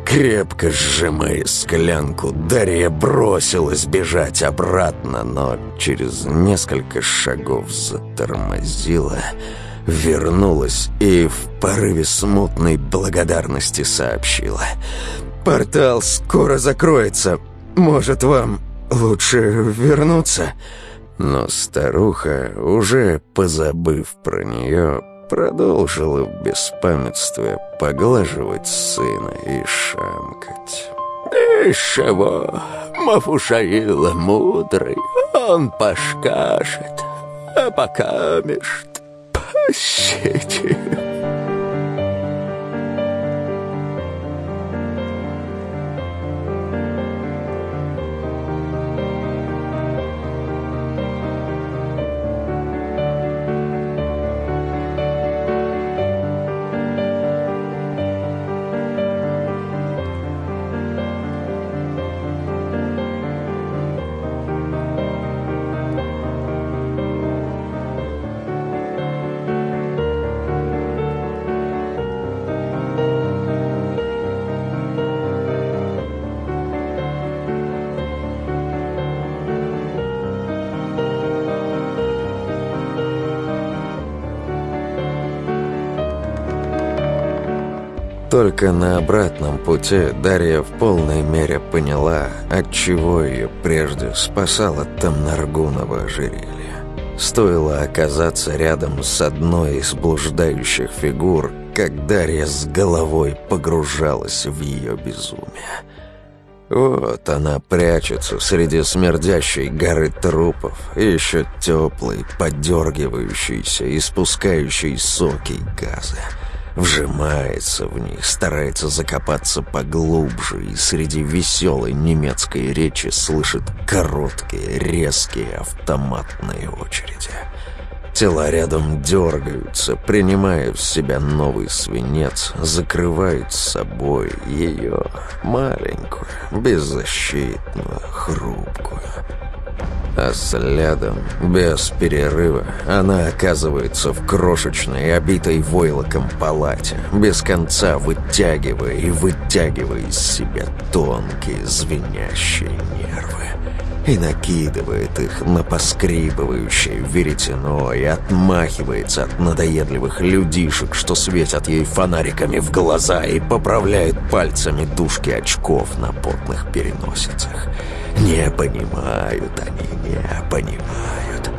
Крепко сжимая склянку, Дарья бросилась бежать обратно, но через несколько шагов затормозила, вернулась и в порыве смутной благодарности сообщила. «Портал скоро закроется. Может, вам лучше вернуться?» Но старуха, уже позабыв про нее, продолжила в беспамятстве поглаживать сына и шамкать. «Ничего, Мафушаила мудрый, он пошкашет, а пока мешт Только на обратном пути Дарья в полной мере поняла, отчего ее прежде спасало Тамнаргуново ожерелье. Стоило оказаться рядом с одной из блуждающих фигур, как Дарья с головой погружалась в ее безумие. Вот она прячется среди смердящей горы трупов, еще теплой, подергивающейся, испускающей соки и газы вжимается в них, старается закопаться поглубже и среди веселой немецкой речи слышит короткие, резкие автоматные очереди. Тела рядом дергаются, принимая в себя новый свинец, закрывают собой ее маленькую, беззащитную, хрупкую. А следом, без перерыва, она оказывается в крошечной, обитой войлоком палате, без конца вытягивая и вытягивая из себя тонкие, звенящие нервы. И накидывает их на поскрипывающее веретено и отмахивается от надоедливых людишек, что светят ей фонариками в глаза и поправляет пальцами дужки очков на потных переносицах. Не понимают они, не понимают.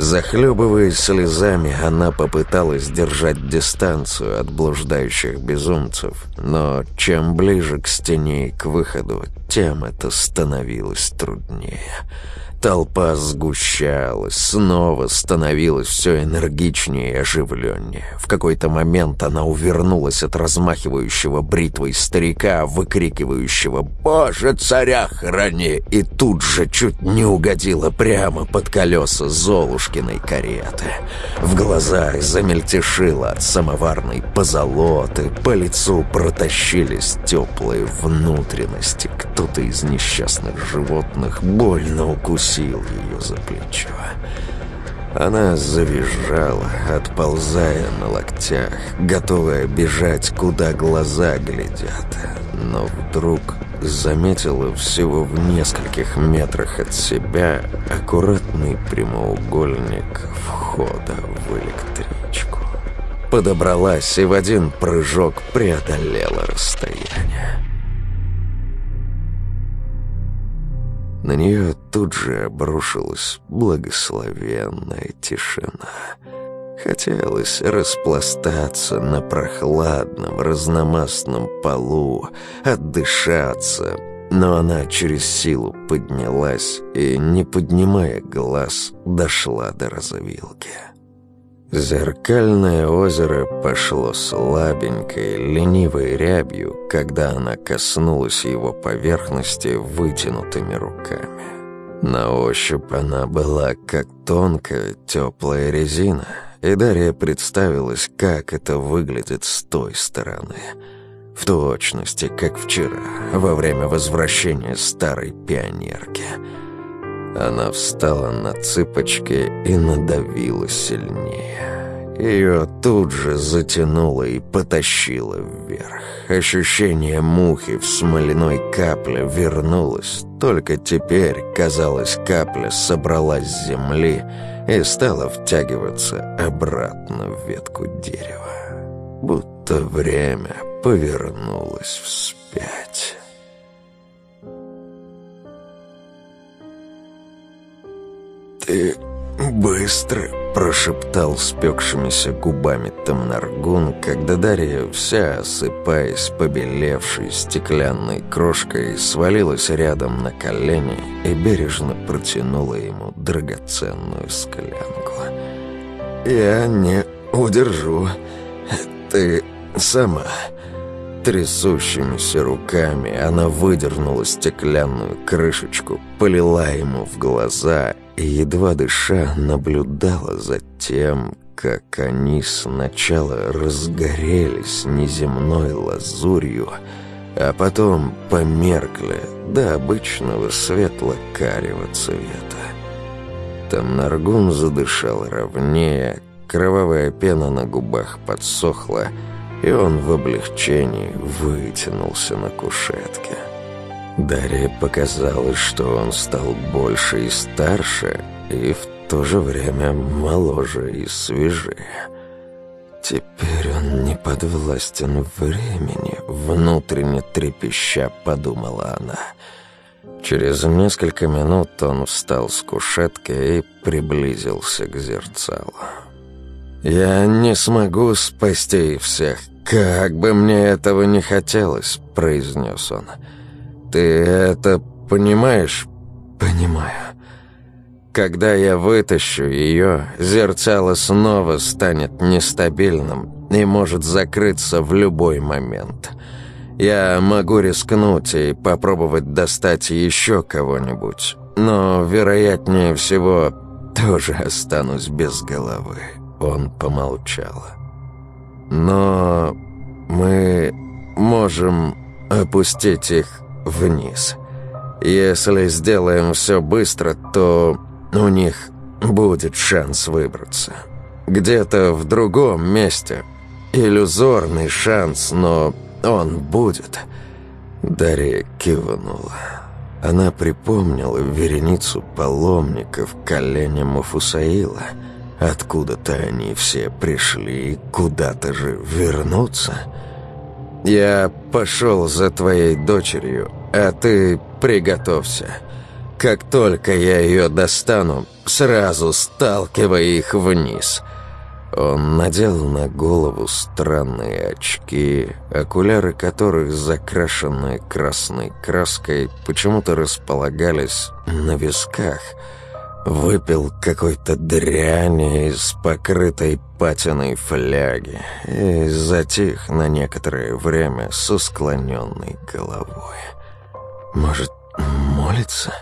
Захлебываясь слезами, она попыталась держать дистанцию от блуждающих безумцев, но чем ближе к стене и к выходу, тем это становилось труднее. Толпа сгущалась, снова становилась все энергичнее и оживленнее. В какой-то момент она увернулась от размахивающего бритвой старика, выкрикивающего «Боже, царя храни!» и тут же чуть не угодила прямо под колеса Золушкиной кареты. В глазах замельтешило от самоварной позолоты, по лицу протащились теплые внутренности. Кто-то из несчастных животных больно укусил укусил ее за плечо. Она завизжала, отползая на локтях, готовая бежать, куда глаза глядят. Но вдруг заметила всего в нескольких метрах от себя аккуратный прямоугольник входа в электричку. Подобралась и в один прыжок преодолела расстояние. На нее тут же обрушилась благословенная тишина. Хотелось распластаться на прохладном, разномастном полу, отдышаться, но она через силу поднялась и, не поднимая глаз, дошла до развилки. Зеркальное озеро пошло слабенькой, ленивой рябью, когда она коснулась его поверхности вытянутыми руками. На ощупь она была как тонкая, теплая резина, и Дарья представилась, как это выглядит с той стороны. В точности, как вчера, во время возвращения старой пионерки – она встала на цыпочки и надавила сильнее. Ее тут же затянуло и потащило вверх. Ощущение мухи в смоляной капле вернулось. Только теперь, казалось, капля собралась с земли и стала втягиваться обратно в ветку дерева. Будто время повернулось вспять. «Ты быстро!» — прошептал спекшимися губами Тамнаргун, когда Дарья, вся осыпаясь побелевшей стеклянной крошкой, свалилась рядом на колени и бережно протянула ему драгоценную склянку. «Я не удержу. Ты сама...» Трясущимися руками она выдернула стеклянную крышечку, полила ему в глаза и, едва дыша, наблюдала за тем, как они сначала разгорелись неземной лазурью, а потом померкли до обычного светло-карего цвета. Там Наргун задышал ровнее, кровавая пена на губах подсохла, и он в облегчении вытянулся на кушетке. Дарье показалось, что он стал больше и старше, и в то же время моложе и свежее. Теперь он не подвластен времени, внутренне трепеща, подумала она. Через несколько минут он встал с кушетки и приблизился к зерцалу. «Я не смогу спасти всех, как бы мне этого не хотелось», — произнес он. «Ты это понимаешь?» «Понимаю». «Когда я вытащу ее, зерцало снова станет нестабильным и может закрыться в любой момент. Я могу рискнуть и попробовать достать еще кого-нибудь, но, вероятнее всего, тоже останусь без головы». Он помолчал. «Но мы можем опустить их вниз. Если сделаем все быстро, то у них будет шанс выбраться. Где-то в другом месте. Иллюзорный шанс, но он будет». Дарья кивнула. Она припомнила вереницу паломников к коленям Мафусаила – Откуда-то они все пришли, куда-то же вернуться. Я пошел за твоей дочерью, а ты приготовься. Как только я ее достану, сразу сталкивай их вниз». Он надел на голову странные очки, окуляры которых, закрашенные красной краской, почему-то располагались на висках – Выпил какой-то дряни из покрытой патиной фляги и затих на некоторое время со склоненной головой. Может, молится?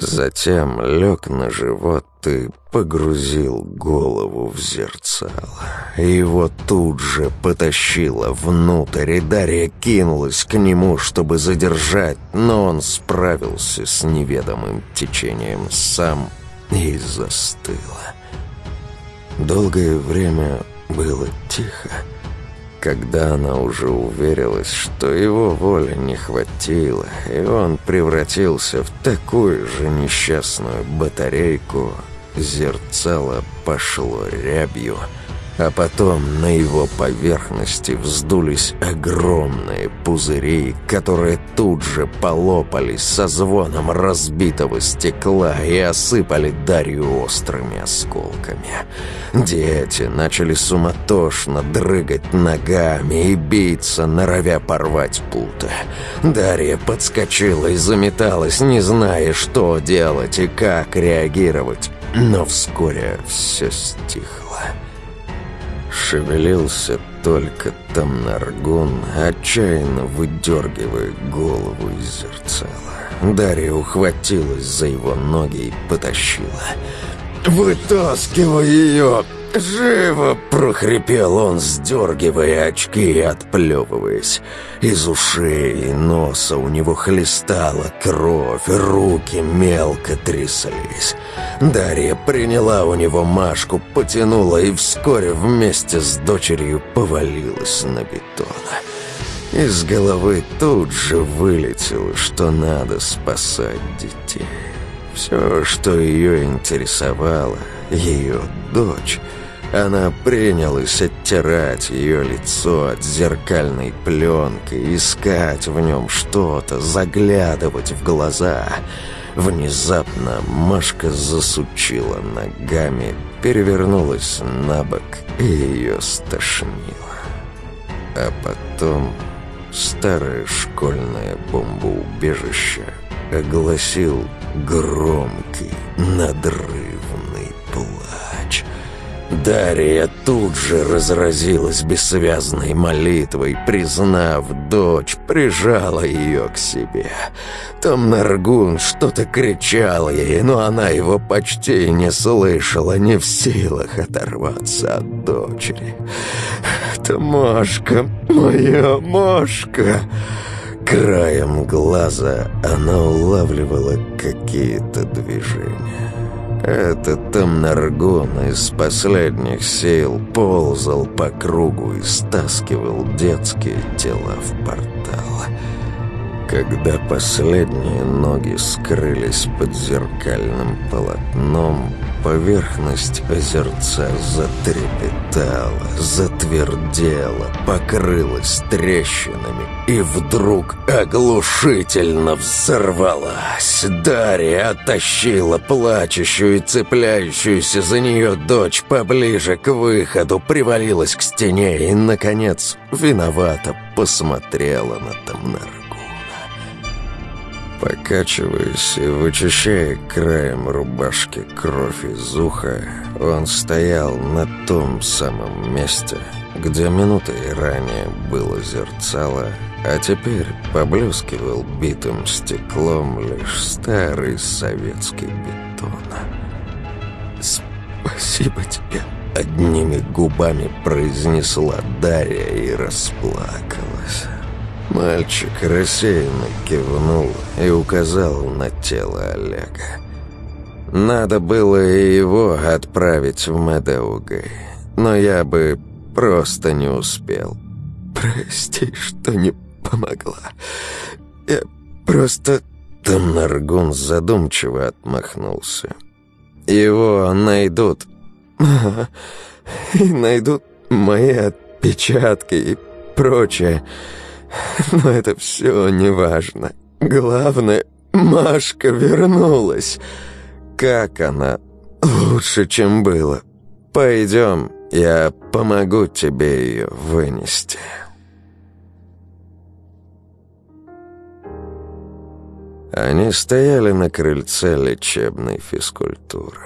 Затем лег на живот и погрузил голову в зерцало. Его тут же потащило внутрь, и Дарья кинулась к нему, чтобы задержать, но он справился с неведомым течением сам и застыла. Долгое время было тихо. Когда она уже уверилась, что его воли не хватило, и он превратился в такую же несчастную батарейку, зерцало пошло рябью, а потом на его поверхности вздулись огромные пузыри, которые тут же полопались со звоном разбитого стекла и осыпали Дарью острыми осколками. Дети начали суматошно дрыгать ногами и биться, норовя порвать путы. Дарья подскочила и заметалась, не зная, что делать и как реагировать, но вскоре все стихло. Шевелился только Тамнаргун, отчаянно выдергивая голову из зерцала. Дарья ухватилась за его ноги и потащила. «Вытаскивай ее!» «Живо!» — прохрипел он, сдергивая очки и отплевываясь. Из ушей и носа у него хлестала кровь, руки мелко тряслись. Дарья приняла у него Машку, потянула и вскоре вместе с дочерью повалилась на бетон. Из головы тут же вылетело, что надо спасать детей. Все, что ее интересовало, ее дочь — она принялась оттирать ее лицо от зеркальной пленки, искать в нем что-то, заглядывать в глаза. Внезапно Машка засучила ногами, перевернулась на бок и ее стошнило. А потом старое школьное бомбоубежище огласил громкий плач — Дарья тут же разразилась бессвязной молитвой, признав дочь, прижала ее к себе. Там Наргун что-то кричал ей, но она его почти не слышала, не в силах оторваться от дочери. «Это Машка, моя Машка!» Краем глаза она улавливала какие-то движения. Этот Тамнаргон из последних сил ползал по кругу и стаскивал детские тела в портал. Когда последние ноги скрылись под зеркальным полотном, Поверхность озерца затрепетала, затвердела, покрылась трещинами и вдруг оглушительно взорвалась. Дарья оттащила плачущую и цепляющуюся за нее дочь поближе к выходу, привалилась к стене и, наконец, виновато посмотрела на Тамнара. Покачиваясь и вычищая краем рубашки кровь из уха, он стоял на том самом месте, где минутой ранее было зерцало, а теперь поблескивал битым стеклом лишь старый советский бетон. «Спасибо тебе!» — одними губами произнесла Дарья и расплакалась. Мальчик рассеянно кивнул и указал на тело Олега. Надо было и его отправить в Медеугай, но я бы просто не успел. Прости, что не помогла. Я просто... Там Наргун задумчиво отмахнулся. Его найдут. *laughs* И найдут мои отпечатки и прочее. Но это все не важно. Главное, Машка вернулась. Как она? Лучше, чем было. Пойдем, я помогу тебе ее вынести. Они стояли на крыльце лечебной физкультуры.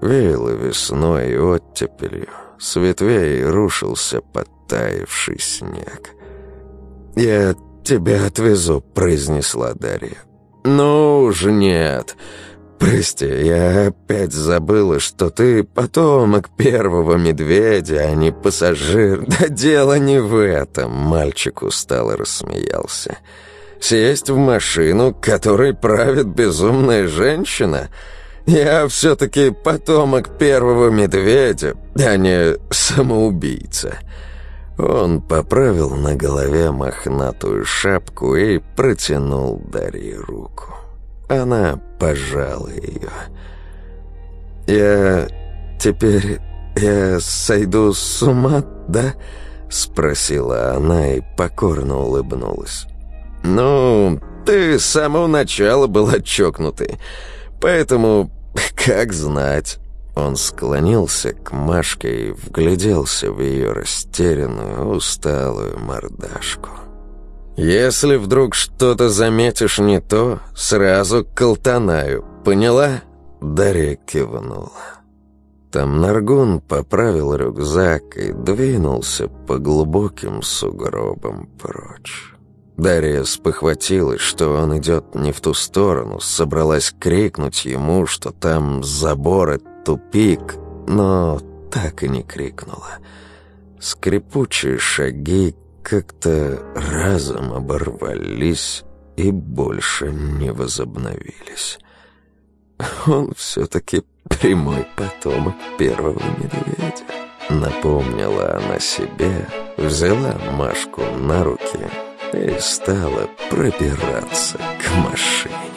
Веяло весной и оттепелью. С ветвей рушился подтаявший снег. «Я тебя отвезу», — произнесла Дарья. «Ну уж нет. Прости, я опять забыла, что ты потомок первого медведя, а не пассажир. *laughs* Да дело не в этом», — мальчик устало рассмеялся. «Сесть в машину, которой правит безумная женщина?» Я все-таки потомок первого медведя, а не самоубийца. Он поправил на голове мохнатую шапку и протянул Дарье руку. Она пожала ее. «Я теперь я сойду с ума, да?» — спросила она и покорно улыбнулась. «Ну, ты с самого начала была чокнутой, поэтому *laughs* как знать». Он склонился к Машке и вгляделся в ее растерянную, усталую мордашку. «Если вдруг что-то заметишь не то, сразу колтанаю, поняла?» Дарья кивнула. Там Наргун поправил рюкзак и двинулся по глубоким сугробам прочь. Дарья спохватилась, что он идет не в ту сторону, собралась крикнуть ему, что там забор и тупик, но так и не крикнула. Скрипучие шаги как-то разом оборвались и больше не возобновились. Он все-таки прямой потомок первого медведя. Напомнила она себе, взяла Машку на руки и стала пробираться к машине.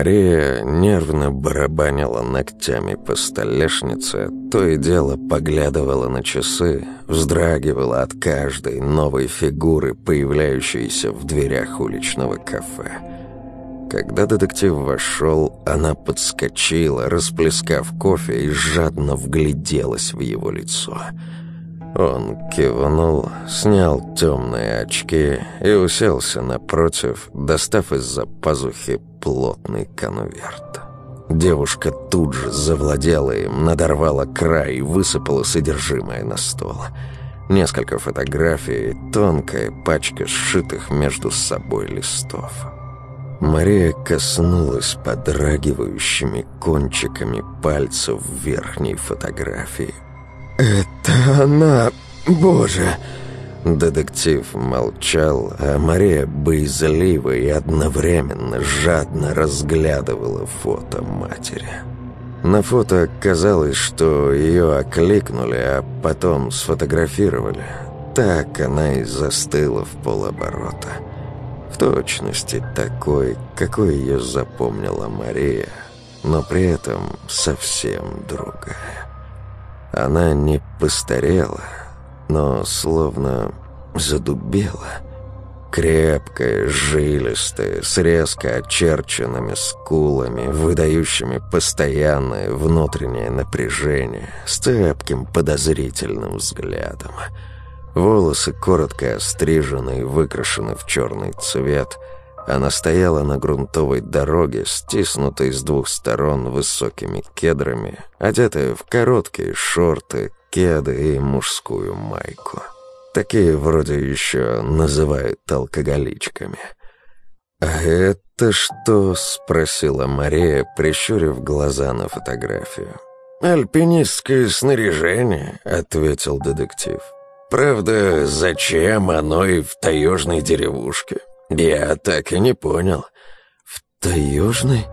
Мария нервно барабанила ногтями по столешнице, то и дело поглядывала на часы, вздрагивала от каждой новой фигуры, появляющейся в дверях уличного кафе. Когда детектив вошел, она подскочила, расплескав кофе и жадно вгляделась в его лицо – он кивнул, снял темные очки и уселся напротив, достав из-за пазухи плотный конверт. Девушка тут же завладела им, надорвала край и высыпала содержимое на стол. Несколько фотографий, тонкая пачка сшитых между собой листов. Мария коснулась подрагивающими кончиками пальцев верхней фотографии. «Это она! Боже!» Детектив молчал, а Мария боязливо и одновременно жадно разглядывала фото матери. На фото казалось, что ее окликнули, а потом сфотографировали. Так она и застыла в полоборота. В точности такой, какой ее запомнила Мария, но при этом совсем другая. Она не постарела, но словно задубела. Крепкая, жилистая, с резко очерченными скулами, выдающими постоянное внутреннее напряжение, с цепким подозрительным взглядом. Волосы коротко острижены и выкрашены в черный цвет. Она стояла на грунтовой дороге, стиснутой с двух сторон высокими кедрами, одетая в короткие шорты, кеды и мужскую майку. Такие вроде еще называют алкоголичками. «А это что?» — спросила Мария, прищурив глаза на фотографию. «Альпинистское снаряжение», — ответил детектив. «Правда, зачем оно и в таежной деревушке? Я так и не понял». «В таежной?»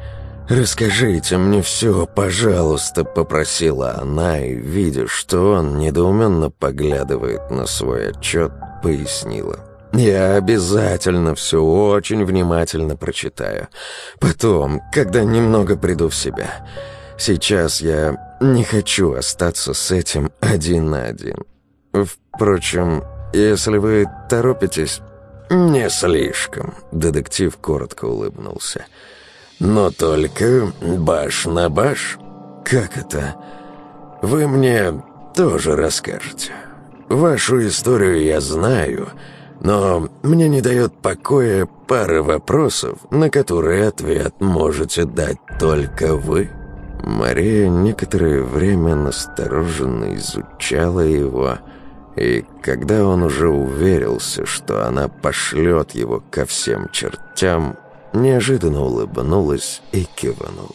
«Расскажите мне все, пожалуйста», — попросила она, и, видя, что он недоуменно поглядывает на свой отчет, пояснила. «Я обязательно все очень внимательно прочитаю. Потом, когда немного приду в себя. Сейчас я не хочу остаться с этим один на один. Впрочем, если вы торопитесь...» «Не слишком», — детектив коротко улыбнулся. «Я но только баш на баш. Как это? Вы мне тоже расскажете. Вашу историю я знаю, но мне не дает покоя пара вопросов, на которые ответ можете дать только вы. Мария некоторое время настороженно изучала его, и когда он уже уверился, что она пошлет его ко всем чертям, неожиданно улыбнулась и кивнула.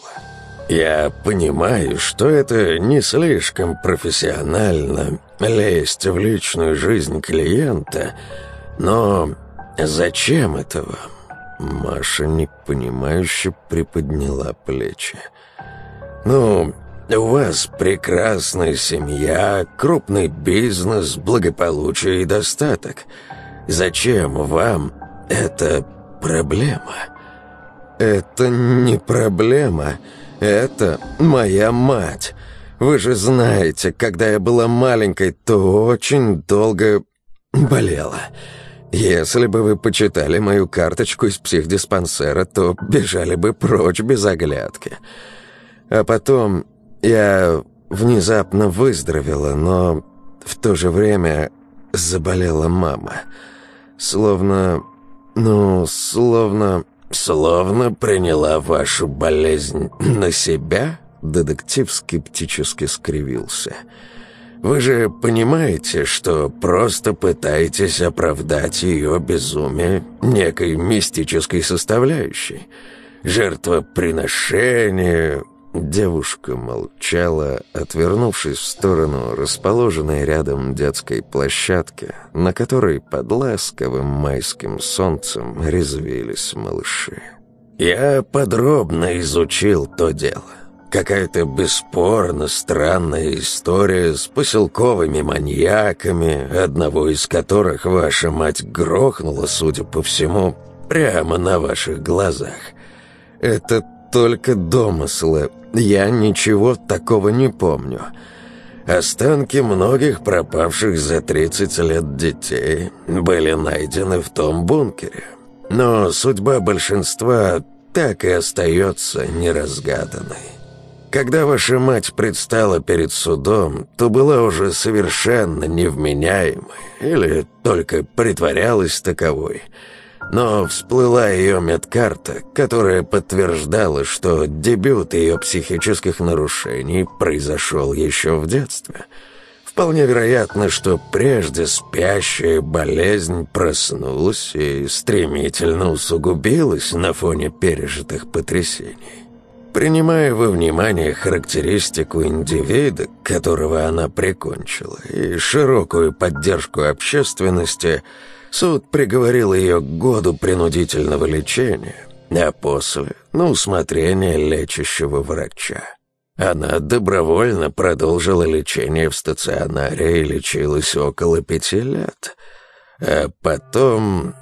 «Я понимаю, что это не слишком профессионально лезть в личную жизнь клиента, но зачем это вам?» Маша непонимающе приподняла плечи. «Ну, у вас прекрасная семья, крупный бизнес, благополучие и достаток. Зачем вам эта проблема?» «Это не проблема. Это моя мать. Вы же знаете, когда я была маленькой, то очень долго болела. Если бы вы почитали мою карточку из психдиспансера, то бежали бы прочь без оглядки. А потом я внезапно выздоровела, но в то же время заболела мама. Словно... ну, словно... «Словно приняла вашу болезнь на себя?» Детектив скептически скривился. «Вы же понимаете, что просто пытаетесь оправдать ее безумие некой мистической составляющей. Жертвоприношение, Девушка молчала, отвернувшись в сторону расположенной рядом детской площадки, на которой под ласковым майским солнцем резвились малыши. «Я подробно изучил то дело. Какая-то бесспорно странная история с поселковыми маньяками, одного из которых ваша мать грохнула, судя по всему, прямо на ваших глазах. Это только домыслы. Я ничего такого не помню. Останки многих пропавших за 30 лет детей были найдены в том бункере. Но судьба большинства так и остается неразгаданной. Когда ваша мать предстала перед судом, то была уже совершенно невменяемой или только притворялась таковой – но всплыла ее медкарта, которая подтверждала, что дебют ее психических нарушений произошел еще в детстве. Вполне вероятно, что прежде спящая болезнь проснулась и стремительно усугубилась на фоне пережитых потрясений. Принимая во внимание характеристику индивида, которого она прикончила, и широкую поддержку общественности, суд приговорил ее к году принудительного лечения, а после — на усмотрение лечащего врача. Она добровольно продолжила лечение в стационаре и лечилась около пяти лет. А потом...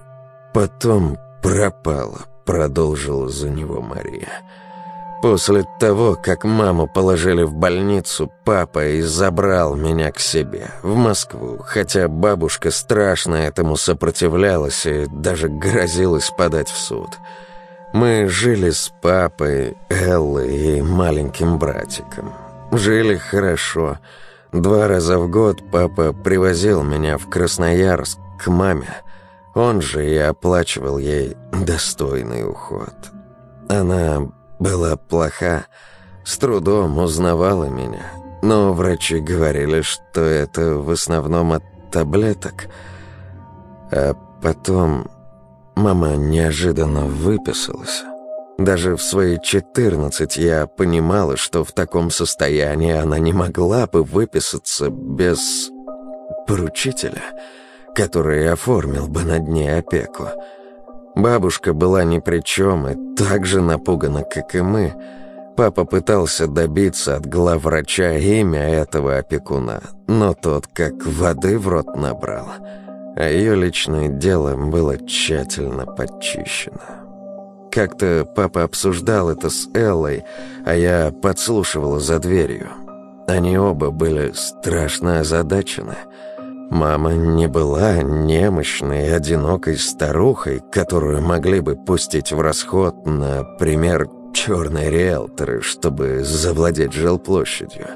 потом пропала, продолжила за него Мария. После того, как маму положили в больницу, папа и забрал меня к себе, в Москву, хотя бабушка страшно этому сопротивлялась и даже грозилась подать в суд. Мы жили с папой, Эллой и маленьким братиком. Жили хорошо. Два раза в год папа привозил меня в Красноярск к маме. Он же и оплачивал ей достойный уход. Она была плоха, с трудом узнавала меня, но врачи говорили, что это в основном от таблеток. А потом мама неожиданно выписалась. Даже в свои четырнадцать я понимала, что в таком состоянии она не могла бы выписаться без поручителя, который оформил бы над ней опеку. Бабушка была ни при чем и так же напугана, как и мы. Папа пытался добиться от главврача имя этого опекуна, но тот как воды в рот набрал, а ее личное дело было тщательно подчищено. Как-то папа обсуждал это с Эллой, а я подслушивала за дверью. Они оба были страшно озадачены — Мама не была немощной, одинокой старухой, которую могли бы пустить в расход, например, черные риэлторы, чтобы завладеть жилплощадью.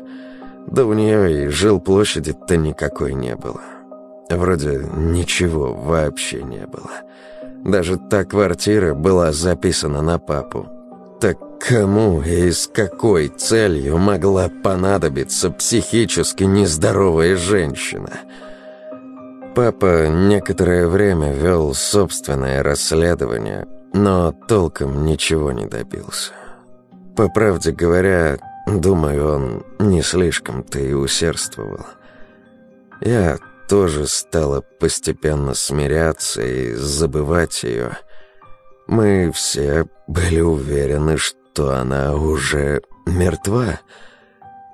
Да у нее и жилплощади-то никакой не было. Вроде ничего вообще не было. Даже та квартира была записана на папу. Так кому и с какой целью могла понадобиться психически нездоровая женщина – Папа некоторое время вел собственное расследование, но толком ничего не добился. По правде говоря, думаю, он не слишком-то и усердствовал. Я тоже стала постепенно смиряться и забывать ее. Мы все были уверены, что она уже мертва.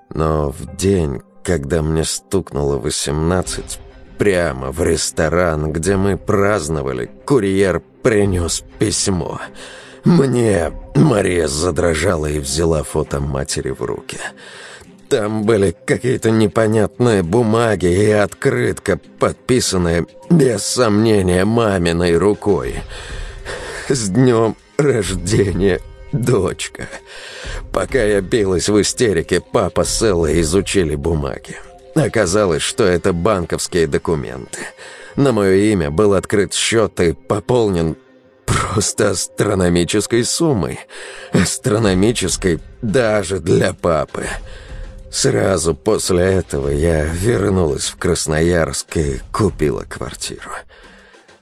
Но в день, когда мне стукнуло восемнадцать, Прямо в ресторан, где мы праздновали, курьер принес письмо. Мне Мария задрожала и взяла фото матери в руки. Там были какие-то непонятные бумаги и открытка, подписанная, без сомнения, маминой рукой. «С днем рождения, дочка!» Пока я билась в истерике, папа с Эллой изучили бумаги. Оказалось, что это банковские документы. На мое имя был открыт счет и пополнен просто астрономической суммой. Астрономической даже для папы. Сразу после этого я вернулась в Красноярск и купила квартиру.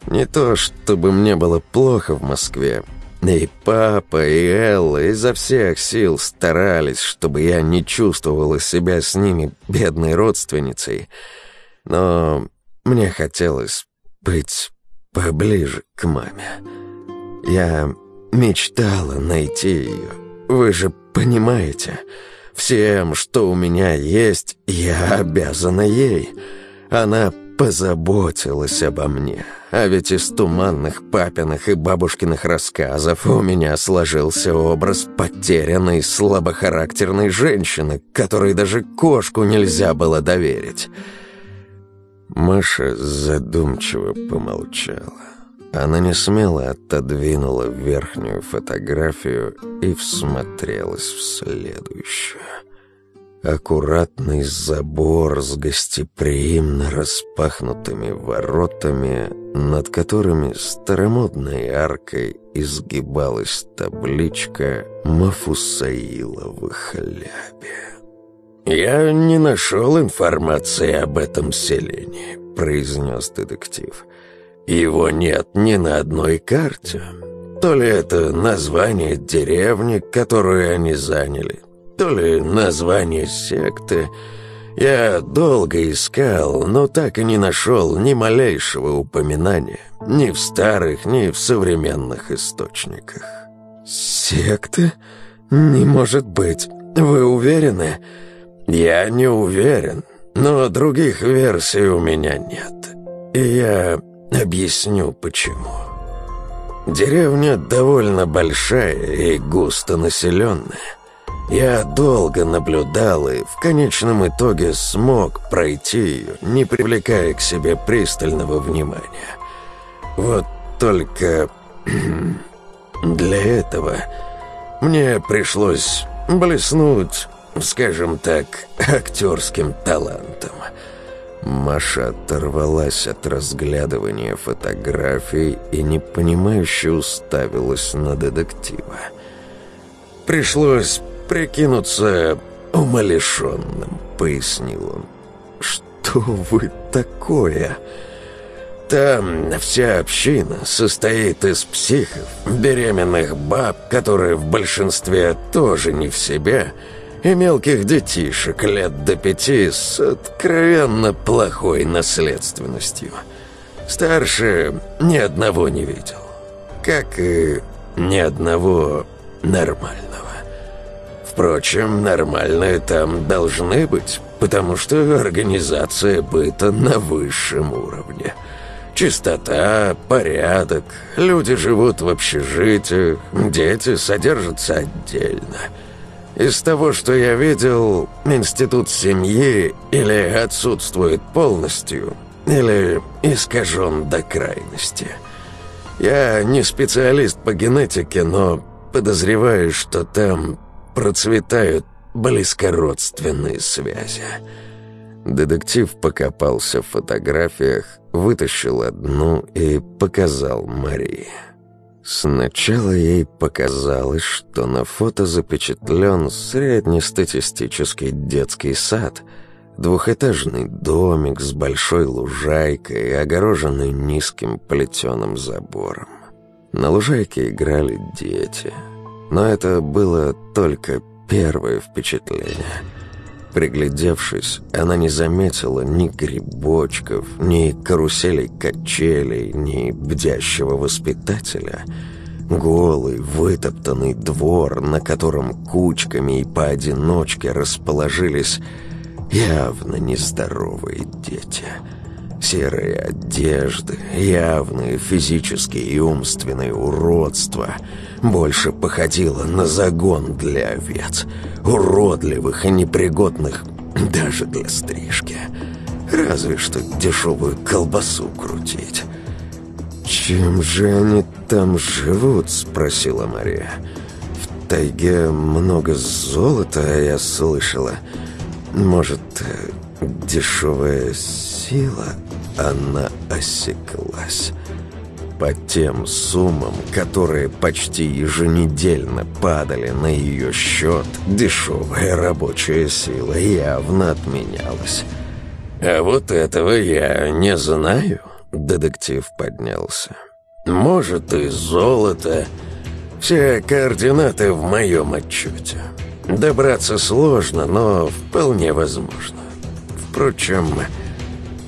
Не то, чтобы мне было плохо в Москве, и папа, и Элла изо всех сил старались, чтобы я не чувствовала себя с ними бедной родственницей. Но мне хотелось быть поближе к маме. Я мечтала найти ее. Вы же понимаете, всем, что у меня есть, я обязана ей. Она позаботилась обо мне. А ведь из туманных папиных и бабушкиных рассказов у меня сложился образ потерянной, слабохарактерной женщины, которой даже кошку нельзя было доверить. Маша задумчиво помолчала. Она не смело отодвинула верхнюю фотографию и всмотрелась в следующую. Аккуратный забор с гостеприимно распахнутыми воротами, над которыми старомодной аркой изгибалась табличка «Мафусаила в хлябе». «Я не нашел информации об этом селении», — произнес детектив. «Его нет ни на одной карте. То ли это название деревни, которую они заняли, то ли название секты. Я долго искал, но так и не нашел ни малейшего упоминания, ни в старых, ни в современных источниках». «Секты? Не может быть. Вы уверены?» «Я не уверен, но других версий у меня нет. И я объясню, почему. Деревня довольно большая и густонаселенная. Я долго наблюдал и в конечном итоге смог пройти ее, не привлекая к себе пристального внимания. Вот только *clears throat* для этого мне пришлось блеснуть скажем так, актерским талантом. Маша оторвалась от разглядывания фотографий и непонимающе уставилась на детектива. «Пришлось прикинуться умалишенным», — пояснил он. «Что вы такое?» «Там вся община состоит из психов, беременных баб, которые в большинстве тоже не в себе», и мелких детишек лет до пяти с откровенно плохой наследственностью. Старше ни одного не видел, как и ни одного нормального. Впрочем, нормальные там должны быть, потому что организация быта на высшем уровне. Чистота, порядок, люди живут в общежитиях, дети содержатся отдельно – из того, что я видел, институт семьи или отсутствует полностью, или искажен до крайности. Я не специалист по генетике, но подозреваю, что там процветают близкородственные связи. Детектив покопался в фотографиях, вытащил одну и показал Марии. Сначала ей показалось, что на фото запечатлен среднестатистический детский сад, двухэтажный домик с большой лужайкой, огороженный низким плетеным забором. На лужайке играли дети, но это было только первое впечатление — Приглядевшись, она не заметила ни грибочков, ни каруселей-качелей, ни бдящего воспитателя. Голый, вытоптанный двор, на котором кучками и поодиночке расположились явно нездоровые дети. Серые одежды, явные физические и умственные уродства — больше походила на загон для овец, уродливых и непригодных *clears throat* даже для стрижки. Разве что дешевую колбасу крутить. «Чем же они там живут?» — спросила Мария. «В тайге много золота, я слышала. Может, дешевая сила?» Она осеклась по тем суммам, которые почти еженедельно падали на ее счет, дешевая рабочая сила явно отменялась. «А вот этого я не знаю», — детектив поднялся. «Может, и золото. Все координаты в моем отчете. Добраться сложно, но вполне возможно. Впрочем,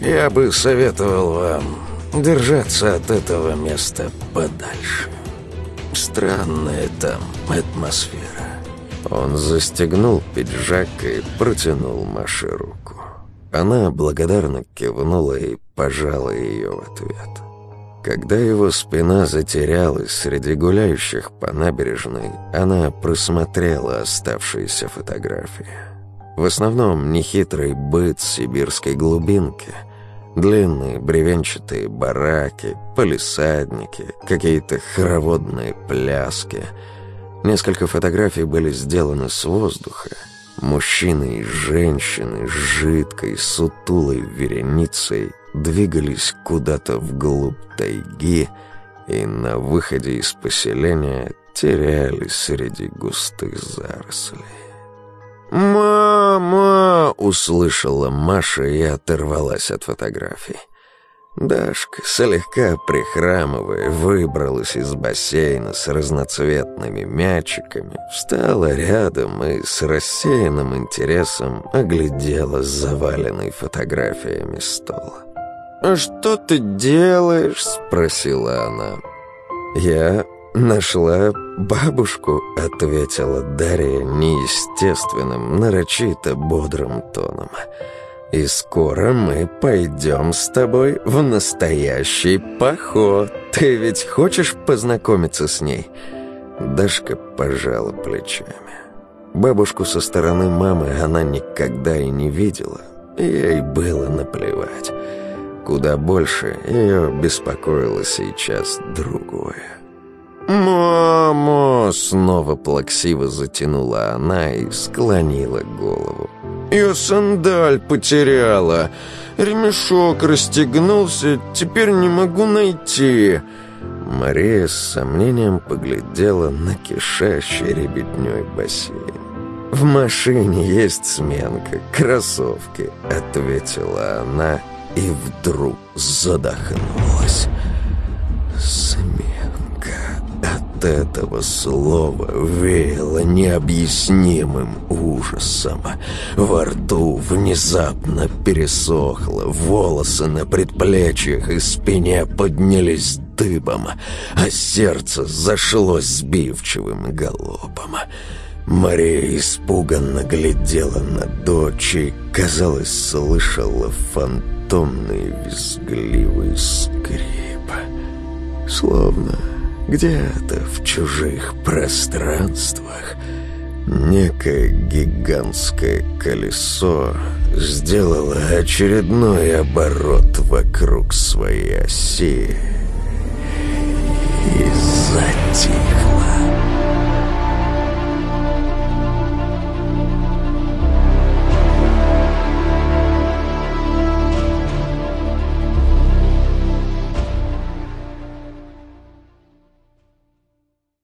я бы советовал вам держаться от этого места подальше. Странная там атмосфера. Он застегнул пиджак и протянул Маше руку. Она благодарно кивнула и пожала ее в ответ. Когда его спина затерялась среди гуляющих по набережной, она просмотрела оставшиеся фотографии. В основном нехитрый быт сибирской глубинки — Длинные бревенчатые бараки, полисадники, какие-то хороводные пляски. Несколько фотографий были сделаны с воздуха. Мужчины и женщины с жидкой, сутулой вереницей двигались куда-то вглубь тайги и на выходе из поселения терялись среди густых зарослей. «Мам!» «Мама!» — услышала Маша и оторвалась от фотографий. Дашка, слегка прихрамывая, выбралась из бассейна с разноцветными мячиками, встала рядом и с рассеянным интересом оглядела заваленный фотографиями стол. «А что ты делаешь?» — спросила она. «Я нашла бабушку», — ответила Дарья неестественным, нарочито бодрым тоном. «И скоро мы пойдем с тобой в настоящий поход. Ты ведь хочешь познакомиться с ней?» Дашка пожала плечами. Бабушку со стороны мамы она никогда и не видела. Ей было наплевать. Куда больше ее беспокоило сейчас другое. «Мамо!» — снова плаксиво затянула она и склонила голову. «Я сандаль потеряла. Ремешок расстегнулся, теперь не могу найти». Мария с сомнением поглядела на кишащий ребятней бассейн. «В машине есть сменка, кроссовки», — ответила она и вдруг задохнулась. От этого слова веяло необъяснимым ужасом. Во рту внезапно пересохло, волосы на предплечьях и спине поднялись дыбом, а сердце зашлось сбивчивым галопом. Мария испуганно глядела на дочь и, казалось, слышала фантомный визгливый скрип. Словно где-то в чужих пространствах некое гигантское колесо сделало очередной оборот вокруг своей оси и затем...